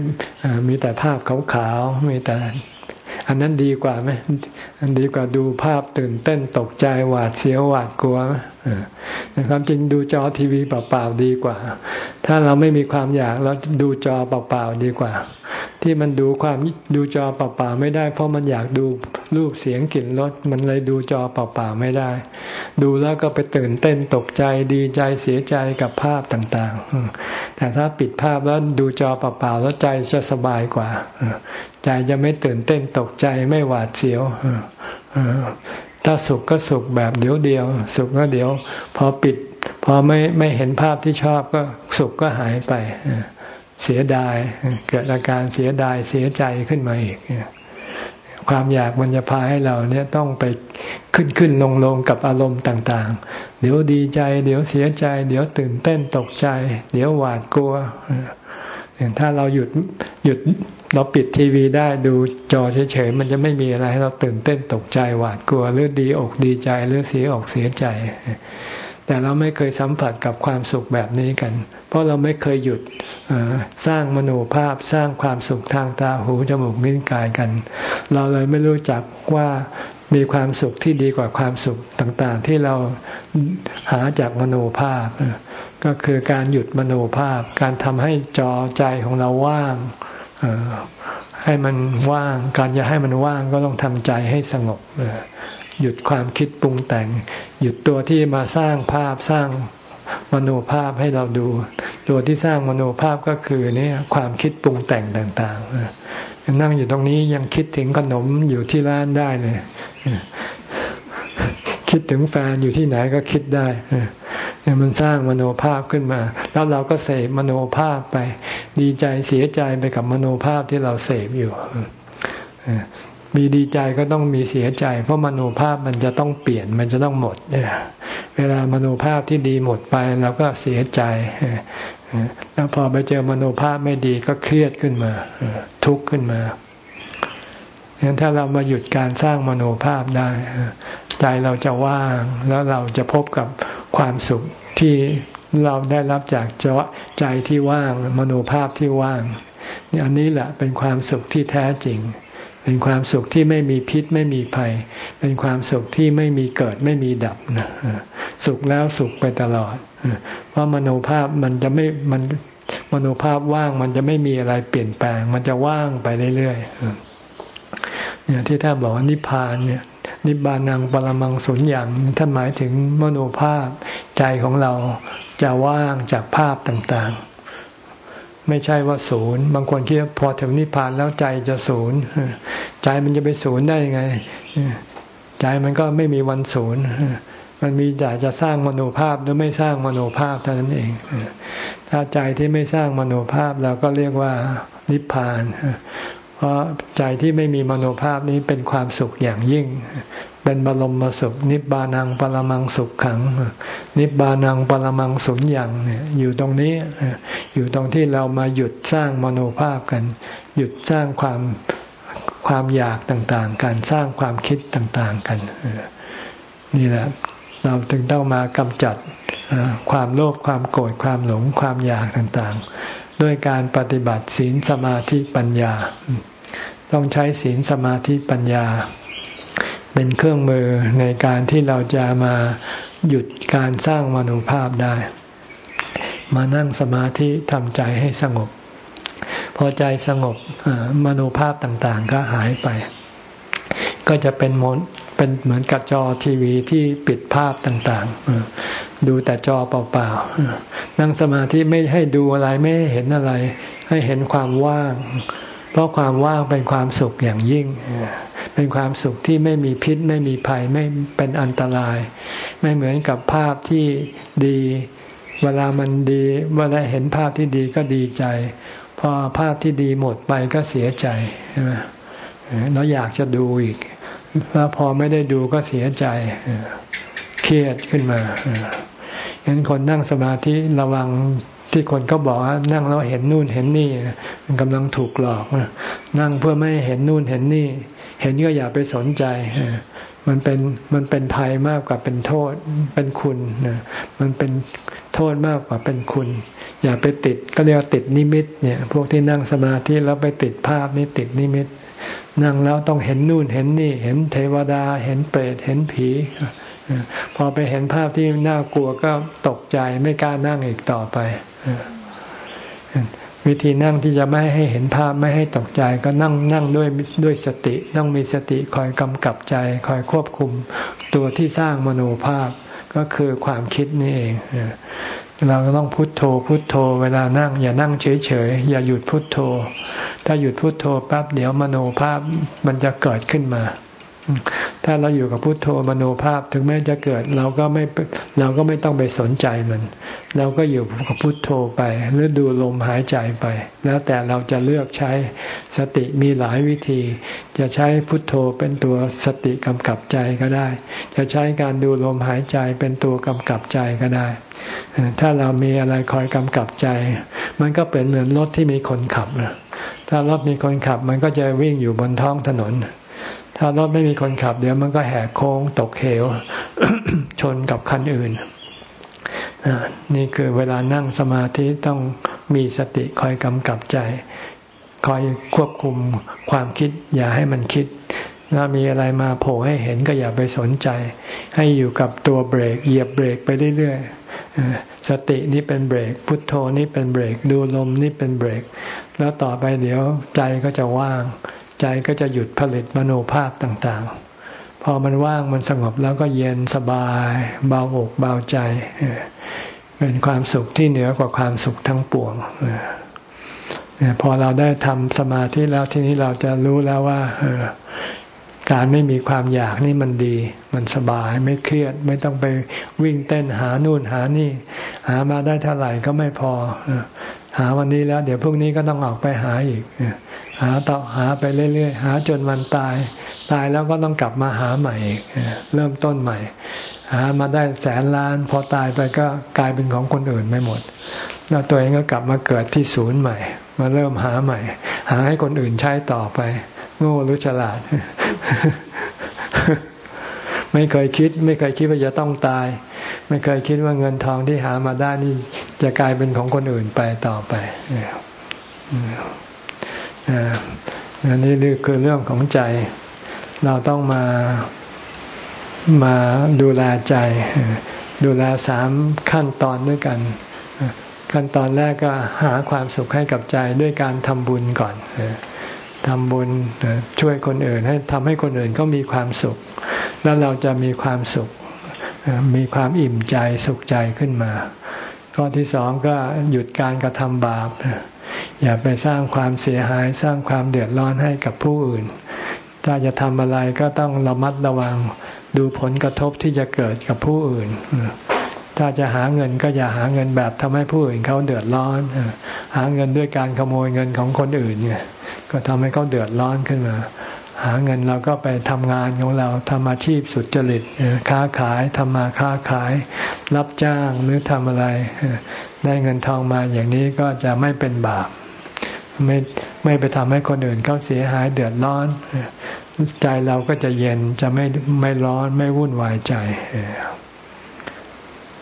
มีแต่ภาพขาวๆมีแต่ อันนั้นดีกว่าไหม อันดีกว่าดูภาพตื่นเต้นตกใจหวาดเสียวหวาดกลัวนะครับจริงดูจอทีวีเปล่าๆดีกว่า ถ้าเราไม่มีความอยากเราดูจอเปล่าๆดีกว่า ที่มันดูความดูจอเปล่าๆไม่ได้ เพราะมันอยากดูรูปเสียงกลิ่นรสมันเลยดูจอเปล่าๆไม่ได้ ดูแล้วก็ไปตื่นเต้นตกใจดีใจเสียใจกับภาพต่างๆ แต่ถ้าปิดภาพแล้วดูจอเปล่าๆแล้วใจจะสบายกว่า ใจจะไม่ตื่นเต้นตกใจไม่หวาดเสียวถ้าสุขก็สุขแบบเดียวเดียว สุขก็เดี๋ยว พอปิด พอไม่ไม่เห็นภาพที่ชอบก็สุขก็หายไปเสียดาย เกิดอาการเสียดายเสียใจขึ้นมาอีกความอยากมันจะพาให้เราเนี่ยต้องไปขึ้นขึ้นลงลงกับอารมณ์ต่าง ๆ เดี๋ยวดีใจ เดี๋ยวเสียใจ เดี๋ยวตื่นเต้นตกใจ เดี๋ยวหวาดกลัวถ้าเราหยุดหยุด เราปิดทีวีได้ดูจอเฉยๆมันจะไม่มีอะไรให้เราตื่นเต้นตกใจหวาดกลัวหรือดีอกดีใจหรือเสียอกเสียใจ แต่เราไม่เคยสัมผัสกับความสุขแบบนี้กัน เพราะเราไม่เคยหยุดสร้างมโนภาพสร้างความสุขทางตาหูจมูกมิ้นกายกัน เราเลยไม่รู้จักว่ามีความสุขที่ดีกว่าความสุขต่างๆ ที่เราหาจากมโนภาพ ก็คือการหยุดมโนภาพ การทำให้จอใจของเราว่าง ให้มันว่าง การจะให้มันว่างก็ต้องทำใจให้สงบหยุดความคิดปรุงแต่ง หยุดตัวที่มาสร้างภาพสร้างมโนภาพให้เราดู ตัวที่สร้างมโนภาพก็คือเนี่ยความคิดปรุงแต่งต่างๆนั่งอยู่ตรงนี้ยังคิดถึงขนมอยู่ที่ร้านได้เลยคิดถึงแฟนอยู่ที่ไหนก็คิดได้ เนี่ยมันสร้างมโนภาพขึ้นมา แล้วเราก็เสพมโนภาพไป ดีใจเสียใจไปกับมโนภาพที่เราเสพอยู่มีดีใจก็ต้องมีเสียใจ เพราะมโนภาพมันจะต้องเปลี่ยนมันจะต้องหมดเนี่ยเวลามโนภาพที่ดีหมดไปเราก็เสียใจแล้วพอไปเจอมโนภาพไม่ดีก็เครียดขึ้นมาทุกข์ขึ้นมางั้นถ้าเรามาหยุดการสร้างมโนภาพได้ ใจเราจะว่างแล้วเราจะพบกับ ความสุขที่เราได้รับจากใจที่ว่างมโนภาพที่ว่างนี่อันนี้แหละเป็นความสุขที่แท้จริง เป็นความสุขที่ไม่มีพิษไม่มีภัย เป็นความสุขที่ไม่มีเกิดไม่มีดับนะสุขแล้วสุขไปตลอด เพราะมโนภาพมันจะไม่มันมโนภาพว่างมันจะไม่มีอะไรเปลี่ยนแปลง มันจะว่างไปเรื่อยๆเนี่ยที่ท่านบอกว่านิพพานเนี่ย นิบานังปรมังสุญญ์อย่างท่านหมายถึงมโนภาพใจของเราจะว่างจากภาพต่างๆ ไม่ใช่ว่าศูนย์ บางคนคิดพอถึงนิพพานแล้วใจจะศูนย์ใจมันจะไปศูนย์ได้ยังไง ใจมันก็ไม่มีวันศูนย์มันมีแต่จะสร้างมโนภาพหรือไม่สร้างมโนภาพเท่านั้นเอง ถ้าใจที่ไม่สร้างมโนภาพเราก็เรียกว่านิพพาน เพราะใจที่ไม่มีมโนภาพนี้เป็นความสุขอย่างยิ่ง เป็นบรมสุข นิบานังปรมังสุขขัง นิบานังปรมังสุญญ์อย่างเนี่ยอยู่ตรงนี้ อยู่ตรงที่เรามาหยุดสร้างมโนภาพกัน หยุดสร้างความความอยากต่างๆ การสร้างความคิดต่างๆกัน นี่แหละ เราถึงต้องมากำจัดความโลภความโกรธความหลงความอยากต่างๆ ด้วยการปฏิบัติศีลสมาธิปัญญา ต้องใช้ศีลสมาธิปัญญา เป็นเครื่องมือในการที่เราจะมาหยุดการสร้างมนุภาพได้ มานั่งสมาธิทำใจให้สงบ พอใจสงบมนุภาพต่างๆ ก็หายไป ก็จะเป็นมนเป็นเหมือนกับจอทีวีที่ปิดภาพต่างๆ ดูแต่จอเปล่าๆนั่งสมาธิไม่ให้ดูอะไรไม่ให้เห็นอะไร ให้เห็นความว่าง เพราะความว่างเป็นความสุขอย่างยิ่ง เป็นความสุขที่ไม่มีพิษไม่มีภัยไม่เป็นอันตราย ไม่เหมือนกับภาพที่ดี เวลามันดีเวลาเห็นภาพที่ดีก็ดีใจ พอภาพที่ดีหมดไปก็เสียใจใช่ไหมแล้วอยากจะดูอีก แล้วพอไม่ได้ดูก็เสียใจเครียดขึ้นมาเห็นคนนั่งสมาธิระวัง ที่คนก็บอกว่านั่งแล้วเห็นนู่นเห็นนี่มันกำลังถูกหลอกนั่งเพื่อไม่เห็นนู่นเห็นนี่ เห็นก็อย่าไปสนใจมันเป็นมันเป็นภัยมากกว่าเป็นโทษเป็นคุณนะมันเป็นโทษมากกว่าเป็นคุณ อย่าไปติดก็เรียกว่าติดนิมิตเนี่ย พวกที่นั่งสมาธิแล้วไปติดภาพนี่ติดนิมิต นั่งแล้วต้องเห็นนู่นเห็นนี่ เห็นเทวดา เห็นเปรตเห็นผี พอไปเห็นภาพที่น่ากลัวก็ตกใจไม่กล้านั่งอีกต่อไป วิธีนั่งที่จะไม่ให้เห็นภาพไม่ให้ตกใจก็นั่งนั่งด้วยด้วยสติ ต้องมีสติคอยกำกับใจ คอยควบคุมตัวที่สร้างมโนภาพก็คือความคิดนี่เองเราก็ต้องพุโทโธ พุโทโธ เวลานั่ง อย่านั่งเฉยๆ อย่าหยุดพุดโทโธ ถ้าหยุดพุดโทโธปั๊บเดี๋ยวมโนภาพมันจะเกิดขึ้นมา ถ้าเราอยู่กับพุทโธมโนภาพถึงแม้จะเกิด เราก็ไม่เราก็ไม่ต้องไปสนใจมัน เราก็อยู่กับพุทโธไปหรือดูลมหายใจไป แล้วแต่เราจะเลือกใช้สติมีหลายวิธี จะใช้พุทโธเป็นตัวสติกำกับใจก็ได้ จะใช้การดูลมหายใจเป็นตัวกำกับใจก็ได้ ถ้าเรามีอะไรคอยกำกับใจ มันก็เป็นเหมือนรถที่มีคนขับถ้ารถมีคนขับมันก็จะวิ่งอยู่บนท้องถนน ถ้ารถไม่มีคนขับ เดี๋ยวมันก็แหกโค้งตกเหว ชนกับคันอื่น นี่คือเวลานั่งสมาธิต้องมีสติคอยกำกับใจ คอยควบคุมความคิด อย่าให้มันคิดถ้ามีอะไรมาโผล่ให้เห็นก็อย่าไปสนใจ ให้อยู่กับตัวเบรก เหยียบเบรกไปเรื่อยๆสตินี่เป็นเบรก พุทโธนี่เป็นเบรก ดูลมนี่เป็นเบรก แล้วต่อไปเดี๋ยวใจก็จะว่าง ใจก็จะหยุดผลิตมโนภาพต่างๆ พอมันว่างมันสงบแล้วก็เย็นสบาย เบาอกเบาใจ เป็นความสุขที่เหนือกว่าความสุขทั้งปวงพอเราได้ทำสมาธิแล้วทีนี้เราจะรู้แล้วว่าการไม่มีความอยากนี่มันดี มันสบายไม่เครียด ไม่ต้องไปวิ่งเต้นหานู่นหานี่ หามาได้เท่าไหร่ก็ไม่พอหาวันนี้แล้ว เดี๋ยวพรุ่งนี้ก็ต้องออกไปหาอีก หาต่อหาไปเรื่อยๆ หาจนวันตาย ตายแล้วก็ต้องกลับมาหาใหม่เริ่มต้นใหม่ หามาได้แสนล้าน พอตายไปก็กลายเป็นของคนอื่นไม่หมด แล้วตัวเองก็กลับมาเกิดที่ศูนย์ใหม่ มาเริ่มหาใหม่ หาให้คนอื่นใช้ต่อไป โง่หรือฉลาด ไม่เคยคิด ไม่เคยคิดว่าจะต้องตาย ไม่เคยคิดว่าเงินทองที่หามาได้นี่จะกลายเป็นของคนอื่นไปต่อไป อันนี้คือเรื่องของใจ เราต้องมามาดูแลใจ ดูแลสามขั้นตอนด้วยกัน ขั้นตอนแรกก็หาความสุขให้กับใจด้วยการทำบุญก่อนทำบุญช่วยคนอื่น ให้ทำให้คนอื่นก็มีความสุข แล้วเราจะมีความสุข มีความอิ่มใจสุขใจขึ้นมา ข้อที่สองก็หยุดการกระทำบาป อย่าไปสร้างความเสียหายสร้างความเดือดร้อนให้กับผู้อื่น ถ้าจะทำอะไรก็ต้องระมัดระวังดูผลกระทบที่จะเกิดกับผู้อื่น ถ้าจะหาเงินก็อย่าหาเงินแบบทำให้ผู้อื่นเขาเดือดร้อน หาเงินด้วยการขโมยเงินของคนอื่นเนี่ยก็ทำให้เขาเดือดร้อนขึ้นมา หาเงินเราก็ไปทำงานของเราทำอาชีพสุจริตค้าขายทำมาค้าขาย รับจ้างหรือทำอะไร ได้เงินทองมาอย่างนี้ก็จะไม่เป็นบาป ไม่ไม่ไปทำให้คนอื่นเขาเสียหายเดือดร้อน ใจเราก็จะเย็นจะไม่ไม่ร้อนไม่วุ่นวายใจ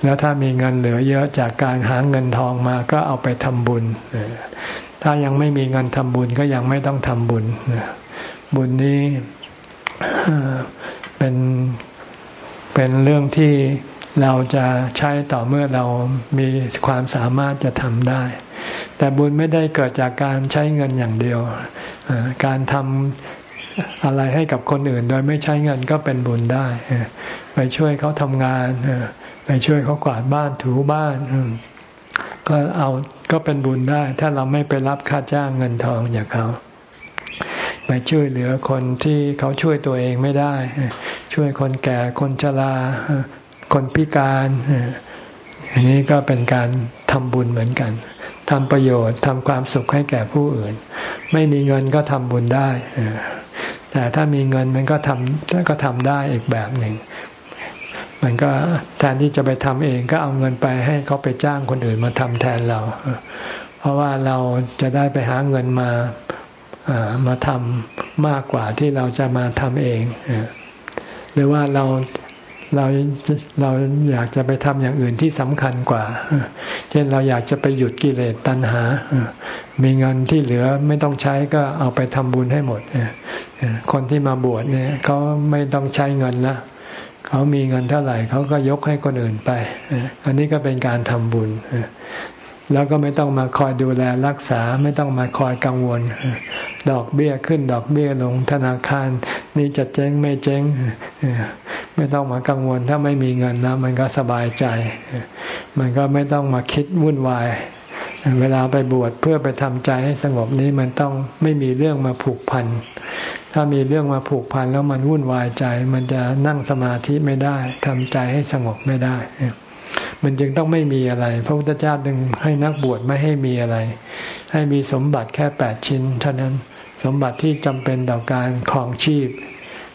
แล้วถ้ามีเงินเหลือเยอะจากการหาเงินทองมาก็เอาไปทำบุญถ้ายังไม่มีเงินทำบุญก็ยังไม่ต้องทำบุญ บุญนี้เป็นเป็นเรื่องที่เราจะใช้ต่อเมื่อเรามีความสามารถจะทำได้ แต่บุญไม่ได้เกิดจากการใช้เงินอย่างเดียว การทำอะไรให้กับคนอื่น โดยไม่ใช้เงินก็เป็นบุญได้ ไปช่วยเขาทำงาน ไปช่วยเขากวาดบ้านถูบ้าน ก็เอาก็เป็นบุญได้ ถ้าเราไม่ไปรับค่าจ้างเงินทองจากเขา ไปช่วยเหลือคนที่เขาช่วยตัวเองไม่ได้ ช่วยคนแก่คนชราคนพิการอันนี้ก็เป็นการทำบุญเหมือนกันทำประโยชน์ทำความสุขให้แก่ผู้อื่น ไม่มีเงินก็ทำบุญได้แต่ถ้ามีเงินมันก็ทำก็ทำได้อีกแบบหนึ่ง มันก็แทนที่จะไปทำเองก็เอาเงินไปให้เขาไปจ้างคนอื่นมาทำแทนเรา เพราะว่าเราจะได้ไปหาเงินมา มาทำมากกว่าที่เราจะมาทำเองหรือว่าเราเราเราอยากจะไปทำอย่างอื่นที่สำคัญกว่า เช่นเราอยากจะไปหยุดกิเลสตัณหา มีเงินที่เหลือไม่ต้องใช้ก็เอาไปทำบุญให้หมด คนที่มาบวชเนี่ยเขาไม่ต้องใช้เงินละเขามีเงินเท่าไหร่เขาก็ยกให้คนอื่นไป อันนี้ก็เป็นการทำบุญ แล้วก็ไม่ต้องมาคอยดูแลรักษาไม่ต้องมาคอยกังวล ดอกเบี้ยขึ้นดอกเบี้ยลงธนาคาร นี่จะเจ๊งไม่เจ๊งไม่ต้องมากังวลถ้าไม่มีเงินแล้วมันก็สบายใจ มันก็ไม่ต้องมาคิดวุ่นวาย เวลาไปบวชเพื่อไปทำใจให้สงบนี้มันต้องไม่มีเรื่องมาผูกพัน ถ้ามีเรื่องมาผูกพันแล้วมันวุ่นวายใจ มันจะนั่งสมาธิไม่ได้ทำใจให้สงบไม่ได้ มันจึงต้องไม่มีอะไร พระพุทธเจ้าดึงให้นักบวชไม่ให้มีอะไร ให้มีสมบัติแค่แปดชิ้นเท่านั้นสมบัติที่จำเป็นต่อการครองชีพ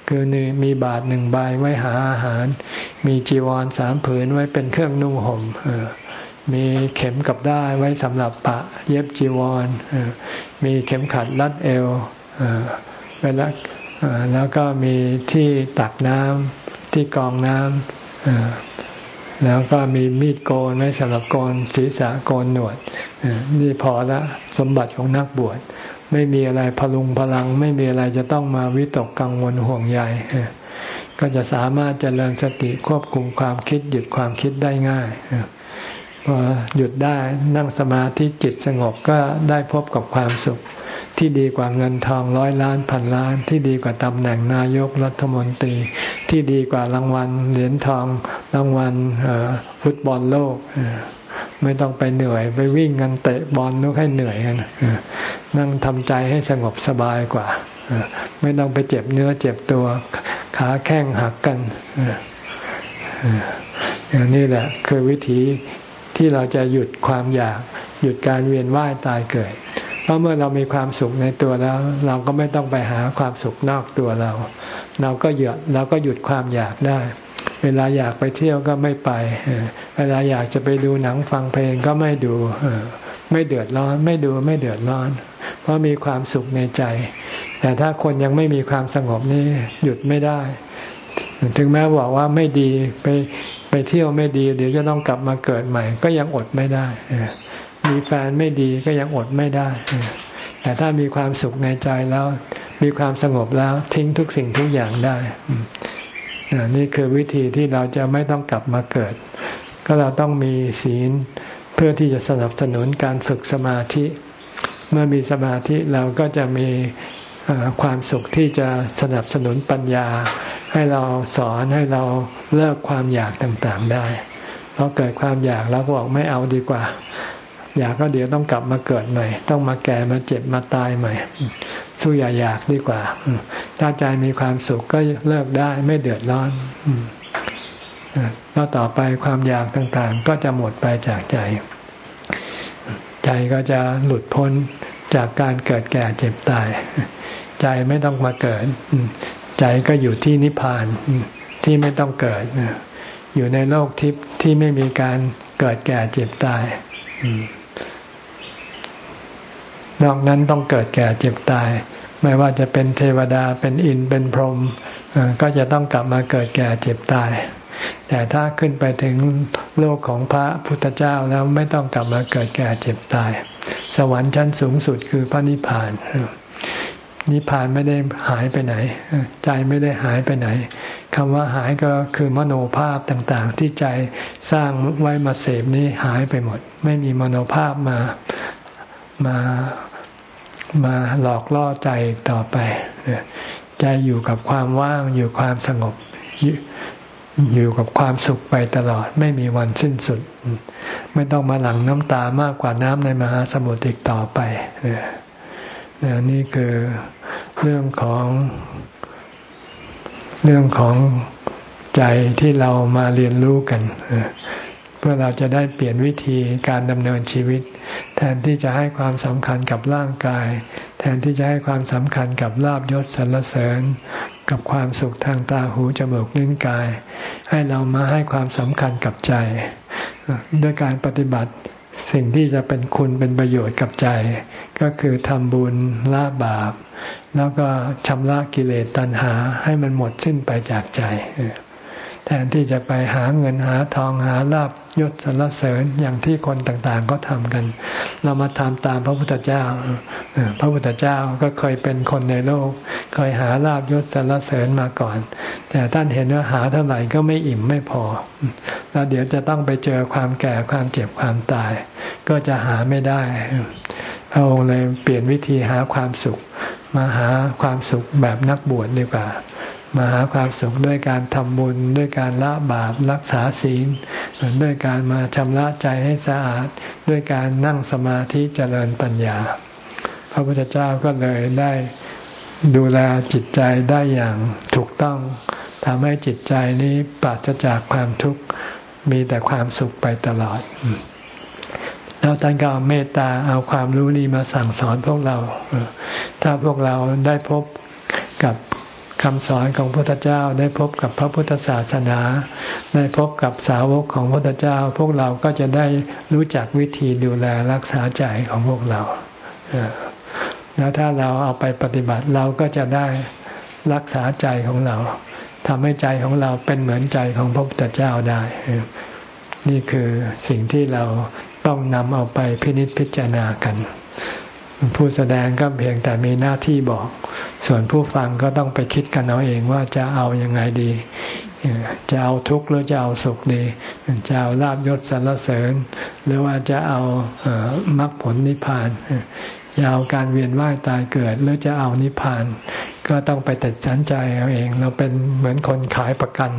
คือมีบาทหนึ่งใบไว้หาอาหาร มีจีวรสามผืนไว้เป็นเครื่องนุ่งห่มมีเข็มกับได้ไว้สำหรับปะ เย็บจีวรมีเข็มขัดรัดเอวเวลาแล้วก็มีที่ตักน้ำที่กองน้ำ แล้วก็มีมีดโกนไว้สำหรับโกนศีรษะโกนหนวดนี่พอละสมบัติของนักบวชไม่มีอะไรพลุงพลัง ไม่มีอะไรจะต้องมาวิตกกังวลห่วงใยก็จะสามารถจเจริญสติควบคุมความคิดหยุดความคิดได้ง่ายพอหยุดได้นั่งสมาธิจิตสงบก็ได้พบกับความสุข ที่ดีกว่าเงินทองร้อยล้านพันล้าน ที่ดีกว่าตำแหน่งนายกรัฐมนตรี ที่ดีกว่ารางวัลเหรียญทองรางวัลฟุตบอลโลก ไม่ต้องไปเหนื่อย ไปวิ่งกันเตะบอลลูกให้เหนื่อยกันนั่งทำใจให้สงบสบายกว่าไม่ต้องไปเจ็บเนื้อเจ็บตัวขาแข้งหักกันอย่างนี้แหละคือวิธีที่เราจะหยุดความอยาก หยุดการเวียนว่ายตายเกิด เพราะเมื่อเรามีความสุขในตัวแล้ว เราก็ไม่ต้องไปหาความสุขนอกตัวเรา เราก็หยุดเราก็หยุดความอยากได้ เวลาอยากไปเที่ยวก็ไม่ไป เวลาอยากจะไปดูหนังฟังเพลงก็ไม่ดูไม่เดือดร้อน ไม่ดูไม่เดือดร้อน เพราะมีความสุขในใจ แต่ถ้าคนยังไม่มีความสงบนี่หยุดไม่ได้ ถึงแม้บอกว่าไม่ดีไปไปเที่ยวไม่ดี เดี๋ยวจะต้องกลับมาเกิดใหม่ ก็ยังอดไม่ได้ มีแฟนไม่ดีก็ยังอดไม่ได้ แต่ถ้ามีความสุขในใจแล้ว มีความสงบแล้วทิ้งทุกสิ่งทุกอย่างได้นี่คือวิธีที่เราจะไม่ต้องกลับมาเกิด ก็เราต้องมีศีลเพื่อที่จะสนับสนุนการฝึกสมาธิ เมื่อมีสมาธิเราก็จะมีความสุขที่จะสนับสนุนปัญญา ให้เราสอนให้เราเลิกความอยากต่างๆได้เพอเกิดความอยากแล้วบอกไม่เอาดีกว่า อยากก็เดี๋ยวต้องกลับมาเกิดใหม่ ต้องมาแก่มาเจ็บมาตายใหม่ สู้อย่าอยากดีกว่า ถ้าใจมีความสุขก็เลิกได้ไม่เดือดร้อนแล้วต่อไปความอยากต่างๆ ก็จะหมดไปจากใจ ใจก็จะหลุดพ้นจากการเกิดแก่เจ็บตาย ใจไม่ต้องมาเกิด ใจก็อยู่ที่นิพพานที่ไม่ต้องเกิด อยู่ในโลกทิพย์ที่ไม่มีการเกิดแก่เจ็บตาย นอกนั้นต้องเกิดแก่เจ็บตาย ไม่ว่าจะเป็นเทวดาเป็นอินเป็นพรหมก็จะต้องกลับมาเกิดแก่เจ็บตาย แต่ถ้าขึ้นไปถึงโลกของพระพุทธเจ้าแล้วไม่ต้องกลับมาเกิดแก่เจ็บตาย สวรรค์ชั้นสูงสุดคือพระนิพพานนิพพานไม่ได้หายไปไหน ใจไม่ได้หายไปไหนคำว่าหายก็คือมโนภาพต่างๆ ที่ใจสร้างไว้มาเสพนี้หายไปหมด ไม่มีมโนภาพมา มามาหลอกล่อใจต่อไปใจอยู่กับความว่างอยู่ความสงบอยู่กับความสุขไปตลอด ไม่มีวันสิ้นสุด ไม่ต้องมาหลั่งน้ำตามากกว่าน้ำในมหาสมุทรอีกต่อไปนี่คือเรื่องของเรื่องของใจที่เรามาเรียนรู้กันเพื่อเราจะได้เปลี่ยนวิธีการดำเนินชีวิต แทนที่จะให้ความสำคัญกับร่างกาย แทนที่จะให้ความสำคัญกับลาบยศสรรเสริญ กับความสุขทางตาหูจมูกลิ้นกาย ให้เรามาให้ความสำคัญกับใจ ด้วยการปฏิบัติสิ่งที่จะเป็นคุณเป็นประโยชน์กับใจ ก็คือทำบุญละบาป แล้วก็ชำระกิเลสตัณหาให้มันหมดสิ้นไปจากใจ แทนที่จะไปหาเงินหาทองหาลาบยศสรรเสริญอย่างที่คนต่างๆก็ทำกัน เรามาทำตามพระพุทธเจ้าพระพุทธเจ้าก็เคยเป็นคนในโลก เคยหาลาบยศสรรเสริญมาก่อน แต่ท่านเห็นว่าหาเท่าไหร่ก็ไม่อิ่มไม่พอ แล้วเดี๋ยวจะต้องไปเจอความแก่ความเจ็บความตาย ก็จะหาไม่ได้ พระองค์เลยเปลี่ยนวิธีหาความสุข มาหาความสุขแบบนักบวชดีกว่า มาหาความสุขด้วยการทำบุญ ด้วยการละบาปรักษาศีล ด้วยการมาชำระใจให้สะอาด ด้วยการนั่งสมาธิเจริญปัญญา พระพุทธเจ้าก็เลยได้ดูแลจิตใจได้อย่างถูกต้องทำให้จิตใจนี้ปราศจากความทุกข์มีแต่ความสุขไปตลอด แล้วท่านก็เอาเมตตาเอาความรู้นี้มาสั่งสอนพวกเรา ถ้าพวกเราได้พบกับ คำสอนของพระพุทธเจ้าได้พบกับพระพุทธศาสนา ได้พบกับสาวกของพระพุทธเจ้า พวกเราก็จะได้รู้จักวิธีดูแลรักษาใจของพวกเราแล้วถ้าเราเอาไปปฏิบัติเราก็จะได้รักษาใจของเราทำให้ใจของเราเป็นเหมือนใจของพระพุทธเจ้าได้ นี่คือสิ่งที่เราต้องนำเอาไปพินิจพิจารณากัน ผู้แสดงก็เพียงแต่มีหน้าที่บอก ส่วนผู้ฟังก็ต้องไปคิดกันเอาเองว่าจะเอาอยัางไงดี จะเอาทุกข์หรือจะเอาสุขดี จะเอาลาบยศสรรเสริญ หรือว่าจะเอามรรคผลนิพพานจะเอาการเวียนว่ายตายเกิด หรือจะเอานิพพาน ก็ต้องไปตัดสินใจเอาเอง เราเป็นเหมือนคนขายประกัน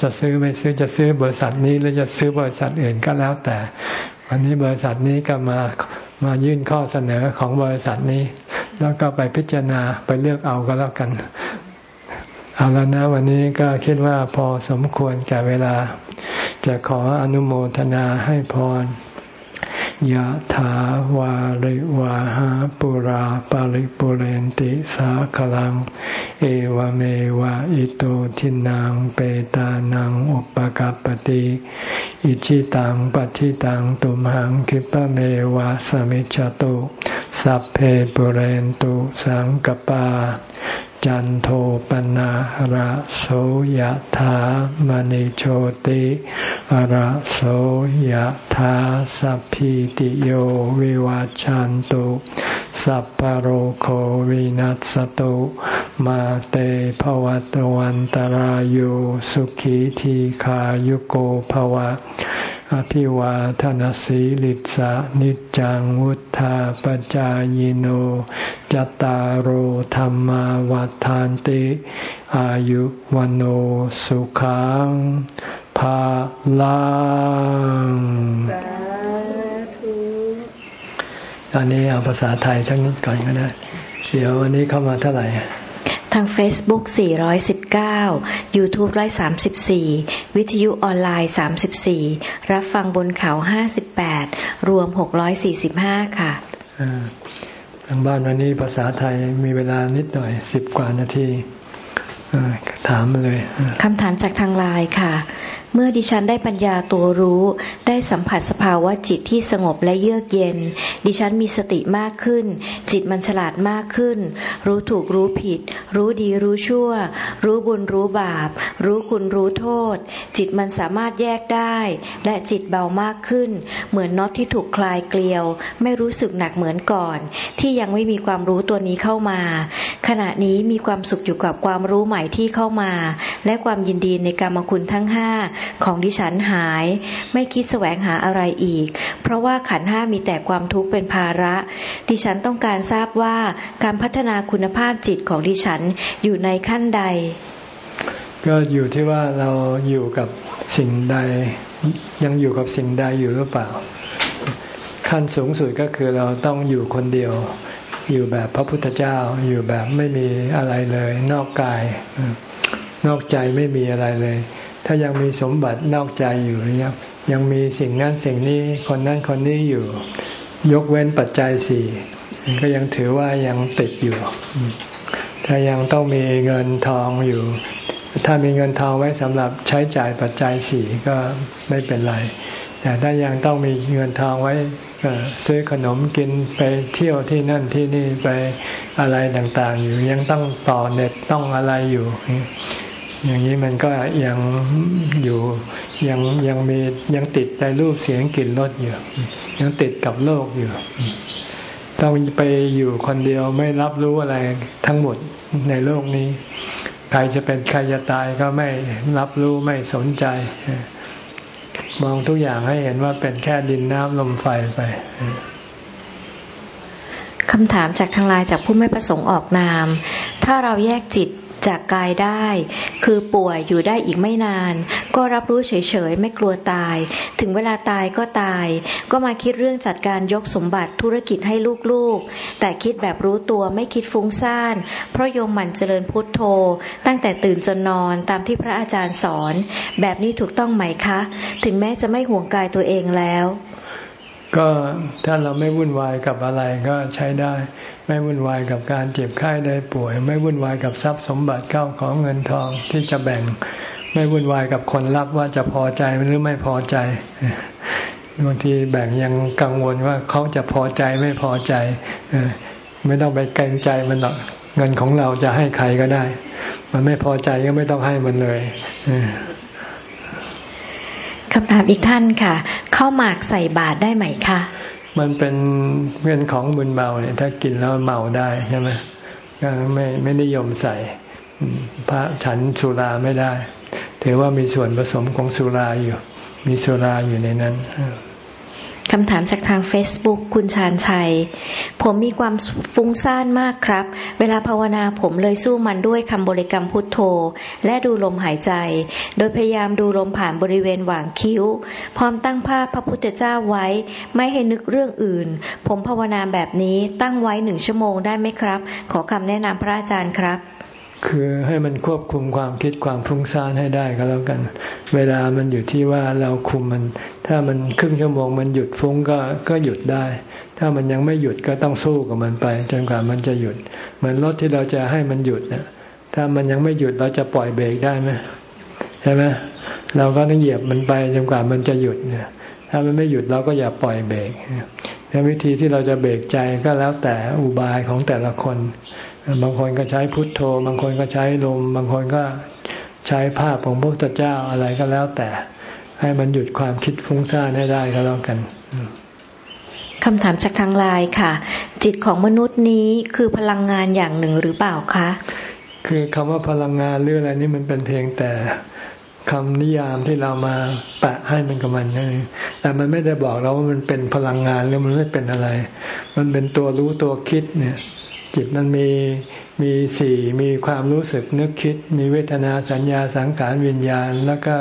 จะซื้อไม่ซื้อจะซื้อบริษัทนี้หรือจะซื้อบริษัทอื่นก็แล้วแต่ วันนี้บริษัทนี้ก็มามายื่นข้อเสนอของบริษัทนี้ แล้วก็ไปพิจารณาไปเลือกเอาก็แล้วกัน เอาแล้วนะ วันนี้ก็คิดว่าพอสมควรแก่เวลา จะขออนุโมทนาให้พร ยะถาวาริวาหาปุราปาริปุเรนติสาคลัง เอวเมวะอิโตทินังเปตานังอุปกัปติอิชิตังปฏิตังตุมหังคิปะเมวะสมิจจตุสัพเพปุเรนตุสังกปา จันโทปนะระโสยธามณิโชติระโสยธาสัพพิติโยวิวัจจันตุสัพพโรโควินัสตุมาเตภวัตวันตารโยสุขีทีขายุโกภวะ อภิวาทนสีลิสานิจังวุธาปจายโนจตารโหธรรมวาทานติ อายุวันโอสุขังภาลังอันนี้เอาภาษาไทยทั้งนี้ก่อนก็ได้ เดี๋ยววันนี้เข้ามาเท่าไหร่ ทาง Facebook 419 YouTube 134 วิทยุออนไลน์ 34 รับฟังบนเขา 58 รวม 645 ค่ะทางบ้านวันนี้ภาษาไทยมีเวลานิดหน่อยสิบกว่านาทีถามมาเลยคำถามจากทางไลน์ค่ะ เมื่อดิฉันได้ปัญญาตัวรู้ ได้สัมผัสสภาวะจิตที่สงบและเยือกเย็น ดิฉันมีสติมากขึ้น จิตมันฉลาดมากขึ้น รู้ถูกรู้ผิด รู้ดีรู้ชั่ว รู้บุญรู้บาป รู้คุณรู้โทษ จิตมันสามารถแยกได้ และจิตเบามากขึ้น เหมือนน็อตที่ถูกคลายเกลียว ไม่รู้สึกหนักเหมือนก่อน ที่ยังไม่มีความรู้ตัวนี้เข้ามา ขณะนี้มีความสุขอยู่กับความรู้ใหม่ที่เข้ามา และความยินดีในกรรมคุณทั้งห้าของดิฉันหาย ไม่คิดแสวงหาอะไรอีก เพราะว่าขันห้ามีแต่ความทุกข์เป็นภาระ ดิฉันต้องการทราบว่าการพัฒนาคุณภาพจิตของดิฉันอยู่ในขั้นใด ก็อยู่ที่ว่าเราอยู่กับสิ่งใด ยังอยู่กับสิ่งใดอยู่หรือเปล่า ขั้นสูงสุดก็คือเราต้องอยู่คนเดียวอยู่แบบพระพุทธเจ้าอยู่แบบไม่มีอะไรเลย นอกกาย นอกใจไม่มีอะไรเลย ถ้ายังมีสมบัตินอกใจอยู่ยังยังมีสิ่งนั้นสิ่งนี้คนนั้นคนนี้อยู่ ยกเว้นปัจจัยสี่ก็ยังถือว่ายังติดอยู่ ถ้ายังต้องมีเงินทองอยู่ ถ้ามีเงินทองไว้สำหรับใช้จ่ายปัจจัยสี่ก็ไม่เป็นไร แต่ถ้ายังต้องมีเงินทองไว้ซื้อขนมกินไปเที่ยวที่นั่นที่นี่ไปอะไรต่างๆ อยู่ยังต้องต่อเน็ตต้องอะไรอยู่ อย่างนี้มันก็ยังอยู่ยังยังมียังติดใจรูปเสียงกลิ่นรสอยู่ยังติดกับโลกอยู่ ต้องไปอยู่คนเดียวไม่รับรู้อะไรทั้งหมดในโลกนี้ ใครจะเป็นใครจะตายก็ไม่รับรู้ไม่สนใจ มองทุกอย่างให้เห็นว่าเป็นแค่ดินน้ำลมไฟไปคำถามจากทางไลน์จากผู้ไม่ประสงค์ออกนาม ถ้าเราแยกจิต จากกายได้ คือป่วยอยู่ได้อีกไม่นาน ก็รับรู้เฉยๆ ไม่กลัวตาย ถึงเวลาตายก็ตาย ก็มาคิดเรื่องจัดการยกสมบัติธุรกิจให้ลูกๆ แต่คิดแบบรู้ตัวไม่คิดฟุ้งซ่าน เพราะโยมหมั่นเจริญพุทโธ ตั้งแต่ตื่นจนนอนตามที่พระอาจารย์สอน แบบนี้ถูกต้องไหมคะ ถึงแม้จะไม่ห่วงกายตัวเองแล้ว ก็ถ้าเราไม่วุ่นวายกับอะไรก็ใช้ได้ ไม่วุ่นวายกับการเจ็บไข้ได้ป่วย ไม่วุ่นวายกับทรัพย์สมบัติเข้าของเงินทองที่จะแบ่ง ไม่วุ่นวายกับคนรับว่าจะพอใจหรือไม่พอใจบางทีแบ่งยังกังวลว่าเขาจะพอใจไม่พอใจไม่ต้องไปเกรงใจมันหรอกเงินของเราจะให้ใครก็ได้ มันไม่พอใจก็ไม่ต้องให้มันเลย คำถามอีกท่านค่ะ เข้าหมากใส่บาตรได้ไหมคะ มันเป็นเงินของบุญเมาเนี่ยถ้ากินแล้วเมาได้ใช่ไหมก็ไม่ไม่นิยมใส่ พระฉันสุราไม่ได้ ถือว่ามีส่วนผสมของสุราอยู่ มีสุราอยู่ในนั้น คำถามจากทาง Facebook คุณชานชัย ผมมีความฟุ้งซ่านมากครับ เวลาภาวนาผมเลยสู้มันด้วยคำบริกรรมพุทโธ และดูลมหายใจ โดยพยายามดูลมผ่านบริเวณหว่างคิ้ว พร้อมตั้งภาพพระพุทธเจ้าไว้ ไม่ให้นึกเรื่องอื่น ผมภาวนาแบบนี้ตั้งไว้หนึ่งชั่วโมงได้ไหมครับ ขอคำแนะนำพระอาจารย์ครับ คือให้มันควบคุมความคิดความฟุ้งซ่านให้ได้ก็แล้วกัน เวลามันอยู่ที่ว่าเราคุมมัน ถ้ามันครึ่งชั่วโมงมันหยุดฟุ้งก็ก็หยุดได้ ถ้ามันยังไม่หยุดก็ต้องสู้กับมันไป จนกว่ามันจะหยุด เหมือนรถที่เราจะให้มันหยุดเนี่ยถ้ามันยังไม่หยุดเราจะปล่อยเบรกได้ไหมใช่ไหมเราก็ต้องเหยียบมันไปจนกว่ามันจะหยุดเนี่ยถ้ามันไม่หยุดเราก็อย่าปล่อยเบรกวิธีที่เราจะเบรกใจก็แล้วแต่อุบายของแต่ละคน บางคนก็ใช้พุทโธ บางคนก็ใช้ลม บางคนก็ใช้ภาพของพระพุทธเจ้าอะไรก็แล้วแต่ ให้มันหยุดความคิดฟุ้งซ่านให้ได้ก็แล้วกันคำถามจากทางไลน์ค่ะ จิตของมนุษย์นี้คือพลังงานอย่างหนึ่งหรือเปล่าคะ คือคำว่าพลังงานหรืออะไรนี่มันเป็นเพียงแต่คำนิยามที่เรามาแปะให้มันกับมันแต่มันไม่ได้บอกเราว่ามันเป็นพลังงานหรือมันไม่เป็นอะไร มันเป็นตัวรู้ตัวคิดเนี่ย จิตมันมีมีสี่มีความรู้สึกนึกคิด มีเวทนาสัญญาสังขารวิญญาณ แล้วก็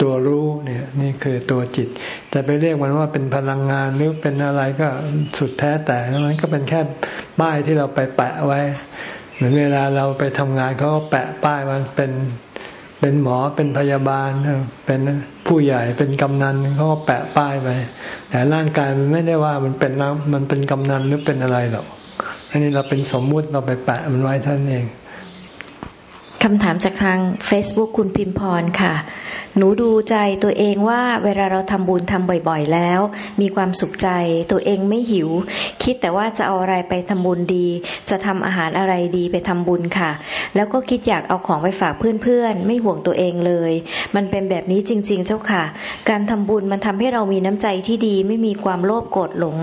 ตัวรู้เนี่ยนี่คือตัวจิต จะไปเรียกมันว่าเป็นพลังงานหรือเป็นอะไรก็สุดแท้แต่มันก็เป็นแค่ป้ายที่เราไปแปะไว้ เหมือนเวลาเราไปทำงานเขาก็แปะป้ายมันเป็นเป็นหมอเป็นพยาบาลเป็นผู้ใหญ่เป็นกำนันเขาก็แปะป้ายไปแต่ร่างกายมันไม่ได้ว่ามันเป็นมันเป็นกำนันหรือเป็นอะไรหรอก อันนี้เราเป็นสมมุติเราไปแปะมันไว้ท่านเองคำถามจากทาง Facebook คุณพิมพรค่ะ หนูดูใจตัวเองว่าเวลาเราทำบุญทำบ่อยๆแล้ว มีความสุขใจตัวเองไม่หิว คิดแต่ว่าจะเอาอะไรไปทำบุญดี จะทำอาหารอะไรดีไปทำบุญค่ะ แล้วก็คิดอยากเอาของไปฝากเพื่อนๆ ไม่ห่วงตัวเองเลย มันเป็นแบบนี้จริง ๆ เจ้าค่ะ การทำบุญมันทำให้เรามีน้ำใจที่ดีไม่มีความโลภโกรธหลง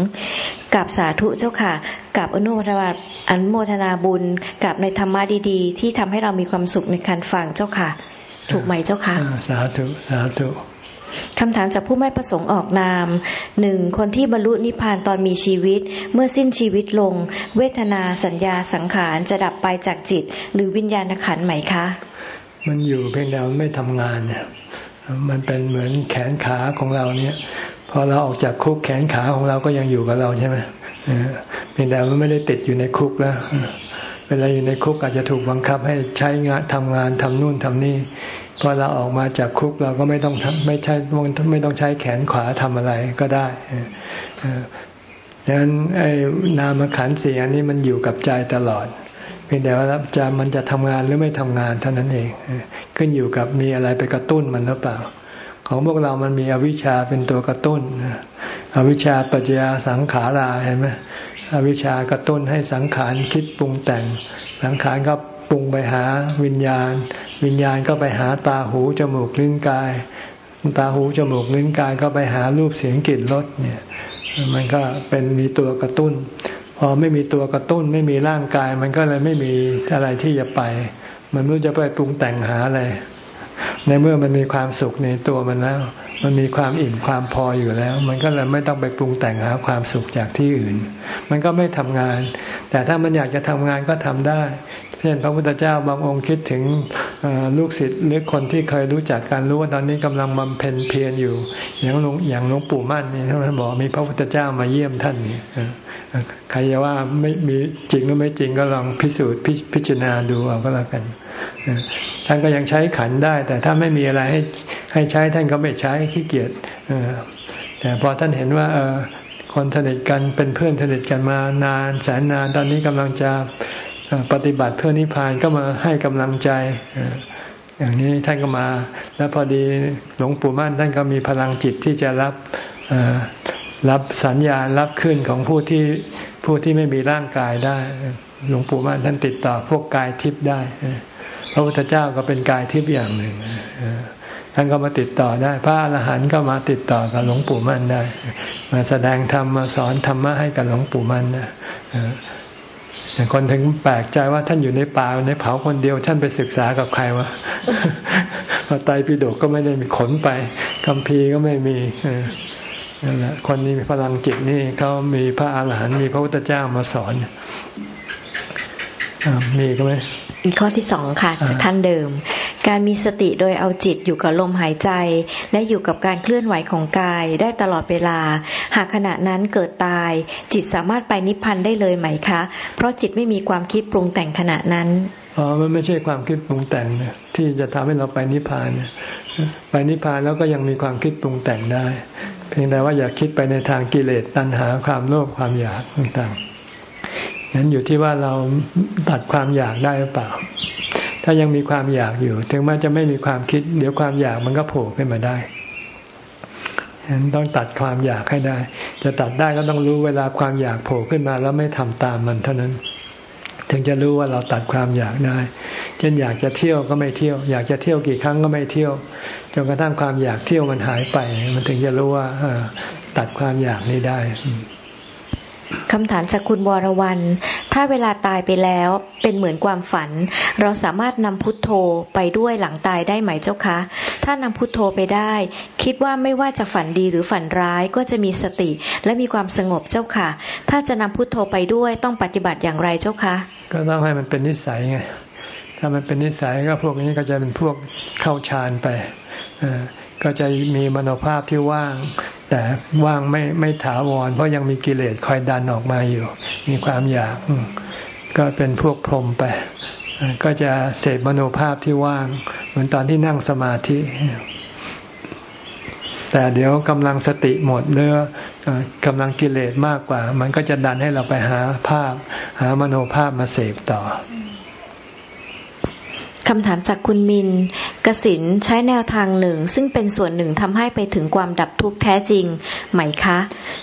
กับสาธุเจ้าค่ะกับอนุโมทนาอนุโมทนาบุญกับในธรรมะดีๆ ที่ทำให้เรามีความสุขในการฟังเจ้าค่ะ ถูกไหมเจ้าค่ะสาธุสาธุคำถามจากผู้ไม่ประสงค์ออกนามหนึ่งคนที่บรรลุนิพพานตอนมีชีวิต เมื่อสิ้นชีวิตลง เวทนาสัญญาสังขารจะดับไปจากจิต หรือวิญญาณขันไหมคะ มันอยู่เพียงแต่ไม่ทำงานเนี่ยมันเป็นเหมือนแขนขาของเราเนี่ยพอเราออกจากคุกแขนขาของเราก็ยังอยู่กับเราใช่ไหมเพียงแต่มันไม่ได้ติดอยู่ในคุกแล้วเวลาอยู่ในคุกอาจจะถูกบังคับให้ใช้งานทำงานทำนู่นทำนี่พอเราออกมาจากคุกเราก็ไม่ต้องไม่ใช่ไม่ต้องใช้แขนขวาทำอะไรก็ได้ดังนั้นไอ้นามขันเสียนี้มันอยู่กับใจตลอดเพียงแต่ว่าจะมันจะทำงานหรือไม่ทำงานเท่านั้นเอง ขึ้นอยู่กับมีอะไรไปกระตุ้นมันหรือเปล่า ของพวกเรามันมีอวิชชาเป็นตัวกระตุ้น อวิชชาปัจจยสังขาราเห็นไหม อวิชากระตุ้นให้สังขารคิดปรุงแต่ง สังขารก็ปรุงไปหาวิญญาณ วิญญาณก็ไปหาตาหูจมูกลิ้นกาย ตาหูจมูกลิ้นกายก็ไปหารูปเสียงกลิ่นรสเนี่ย มันก็เป็นมีตัวกระตุ้น พอไม่มีตัวกระตุ้นไม่มีร่างกาย มันก็เลยไม่มีอะไรที่จะไป มันไม่รู้จะไปปรุงแต่งหาอะไรในเมื่อมันมีความสุขในตัวมันแล้ว มันมีความอิ่มความพออยู่แล้ว มันก็เลยไม่ต้องไปปรุงแต่งหาความสุขจากที่อื่น มันก็ไม่ทำงาน แต่ถ้ามันอยากจะทำงานก็ทำได้ เช่นพระพุทธเจ้าบางองค์คิดถึงลูกศิษย์หรือคนที่เคยรู้จักการรู้ว่าตอนนี้กำลังบำเพ็ญเพียรอยู่ อย่างหลวงอย่างหลวงปู่มั่นนี่ท่านบอกมีพระพุทธเจ้ามาเยี่ยมท่านนี่ ใครจะว่าไม่มีจริงหรือไม่จริงก็ลองพิสูจน์พิจารณาดูเอาก็แล้วกันท่านก็ยังใช้ขันได้ แต่ถ้าไม่มีอะไรให้ให้ใช้ท่านก็ไม่ใช้ขี้เกียจแต่พอท่านเห็นว่าเออคนสนิทกันเป็นเพื่อนสนิทกันมานาน แสนนานตอนนี้กำลังจะปฏิบัติเพื่อนิพพานก็มาให้กำลังใจอย่างนี้ท่านก็มา แล้วพอดีหลวงปู่มั่นท่านก็มีพลังจิตที่จะรับ รับสัญญาณรับขึ้นของผู้ที่ผู้ที่ไม่มีร่างกายได้ หลวงปู่มั่นท่านติดต่อพวกกายทิพย์ได้ พระพุทธเจ้าก็เป็นกายทิพย์อย่างหนึ่งท่านก็มาติดต่อได้ พระอรหันต์ก็มาติดต่อกับหลวงปู่มั่นได้ มาแสดงธรรมมาสอนธรรมะให้กับหลวงปู่มั่นนะคนถึงแปลกใจว่าท่านอยู่ในป่าในเผาคนเดียว ท่านไปศึกษากับใครวะพระไตรปิฎกก็ไม่ได้มีขนไปคัมภีร์ก็ไม่มี นั่นแหละคนนี้มีพลังจิตนี่เขามีพระอาหารหันต์มีพระพุทธเจ้ามาสอนมีก็ไหมอีกข้อที่สองค่ะท่านเดิม การมีสติโดยเอาจิตอยู่กับลมหายใจ และอยู่กับการเคลื่อนไหวของกายได้ตลอดเวลา หากขณะนั้นเกิดตาย จิตสามารถไปนิพพานได้เลยไหมคะ เพราะจิตไม่มีความคิดปรุงแต่งขณะนั้นอ๋อมันไม่ใช่ความคิดปรุงแต่งที่จะทำให้เราไปนิพพานไปนิพพานแล้วก็ยังมีความคิดปรุงแต่งได้ เพียงแต่ว่าอย่าคิดไปในทางกิเลสตัณหาความโลภความอยากต่างๆนั้นอยู่ที่ว่าเราตัดความอยากได้หรือเปล่า ถ้ายังมีความอยากอยู่ ถึงแม้จะไม่มีความคิด เดี๋ยวความอยากมันก็โผล่ขึ้นมาได้ฉะนั้นต้องตัดความอยากให้ได้ จะตัดได้ก็ต้องรู้เวลาความอยากโผล่ขึ้นมาแล้วไม่ทำตามมันเท่านั้น ถึงจะรู้ว่าเราตัดความอยากได้เช่นอยากจะเที่ยวก็ไม่เที่ยว อยากจะเที่ยวกี่ครั้งก็ไม่เที่ยวจนกระทั่งความอยากเที่ยวมันหายไป มันถึงจะรู้ว่าตัดความอยากนี้ได้ คำถามจากคุณวรวรรณถ้าเวลาตายไปแล้วเป็นเหมือนความฝัน เราสามารถนำพุทโธไปด้วยหลังตายได้ไหมเจ้าคะ ถ้านำพุทโธไปได้ คิดว่าไม่ว่าจะฝันดีหรือฝันร้ายก็จะมีสติและมีความสงบเจ้าค่ะ ถ้าจะนำพุทโธไปด้วยต้องปฏิบัติอย่างไรเจ้าคะ ก็ต้องให้มันเป็นนิสัยไง ถ้ามันเป็นนิสัยก็พวกนี้ก็จะเป็นพวกเข้าฌานไปก็จะมีมโนภาพที่ว่าง แต่ว่างไม่ไม่ถาวร เพราะยังมีกิเลสคอยดันออกมาอยู่ มีความอยาก ก็เป็นพวกพรมไป ก็จะเสพมโนภาพที่ว่าง เหมือนตอนที่นั่งสมาธิ แต่เดี๋ยวกำลังสติหมดเรือกำลังกิเลสมากกว่า มันก็จะดันให้เราไปหาภาพ หามโนภาพมาเสพต่อ คำถามจากคุณมิน กสินใช้แนวทางหนึ่ง ซึ่งเป็นส่วนหนึ่งทำให้ไปถึงความดับทุกข์แท้จริงไหมคะ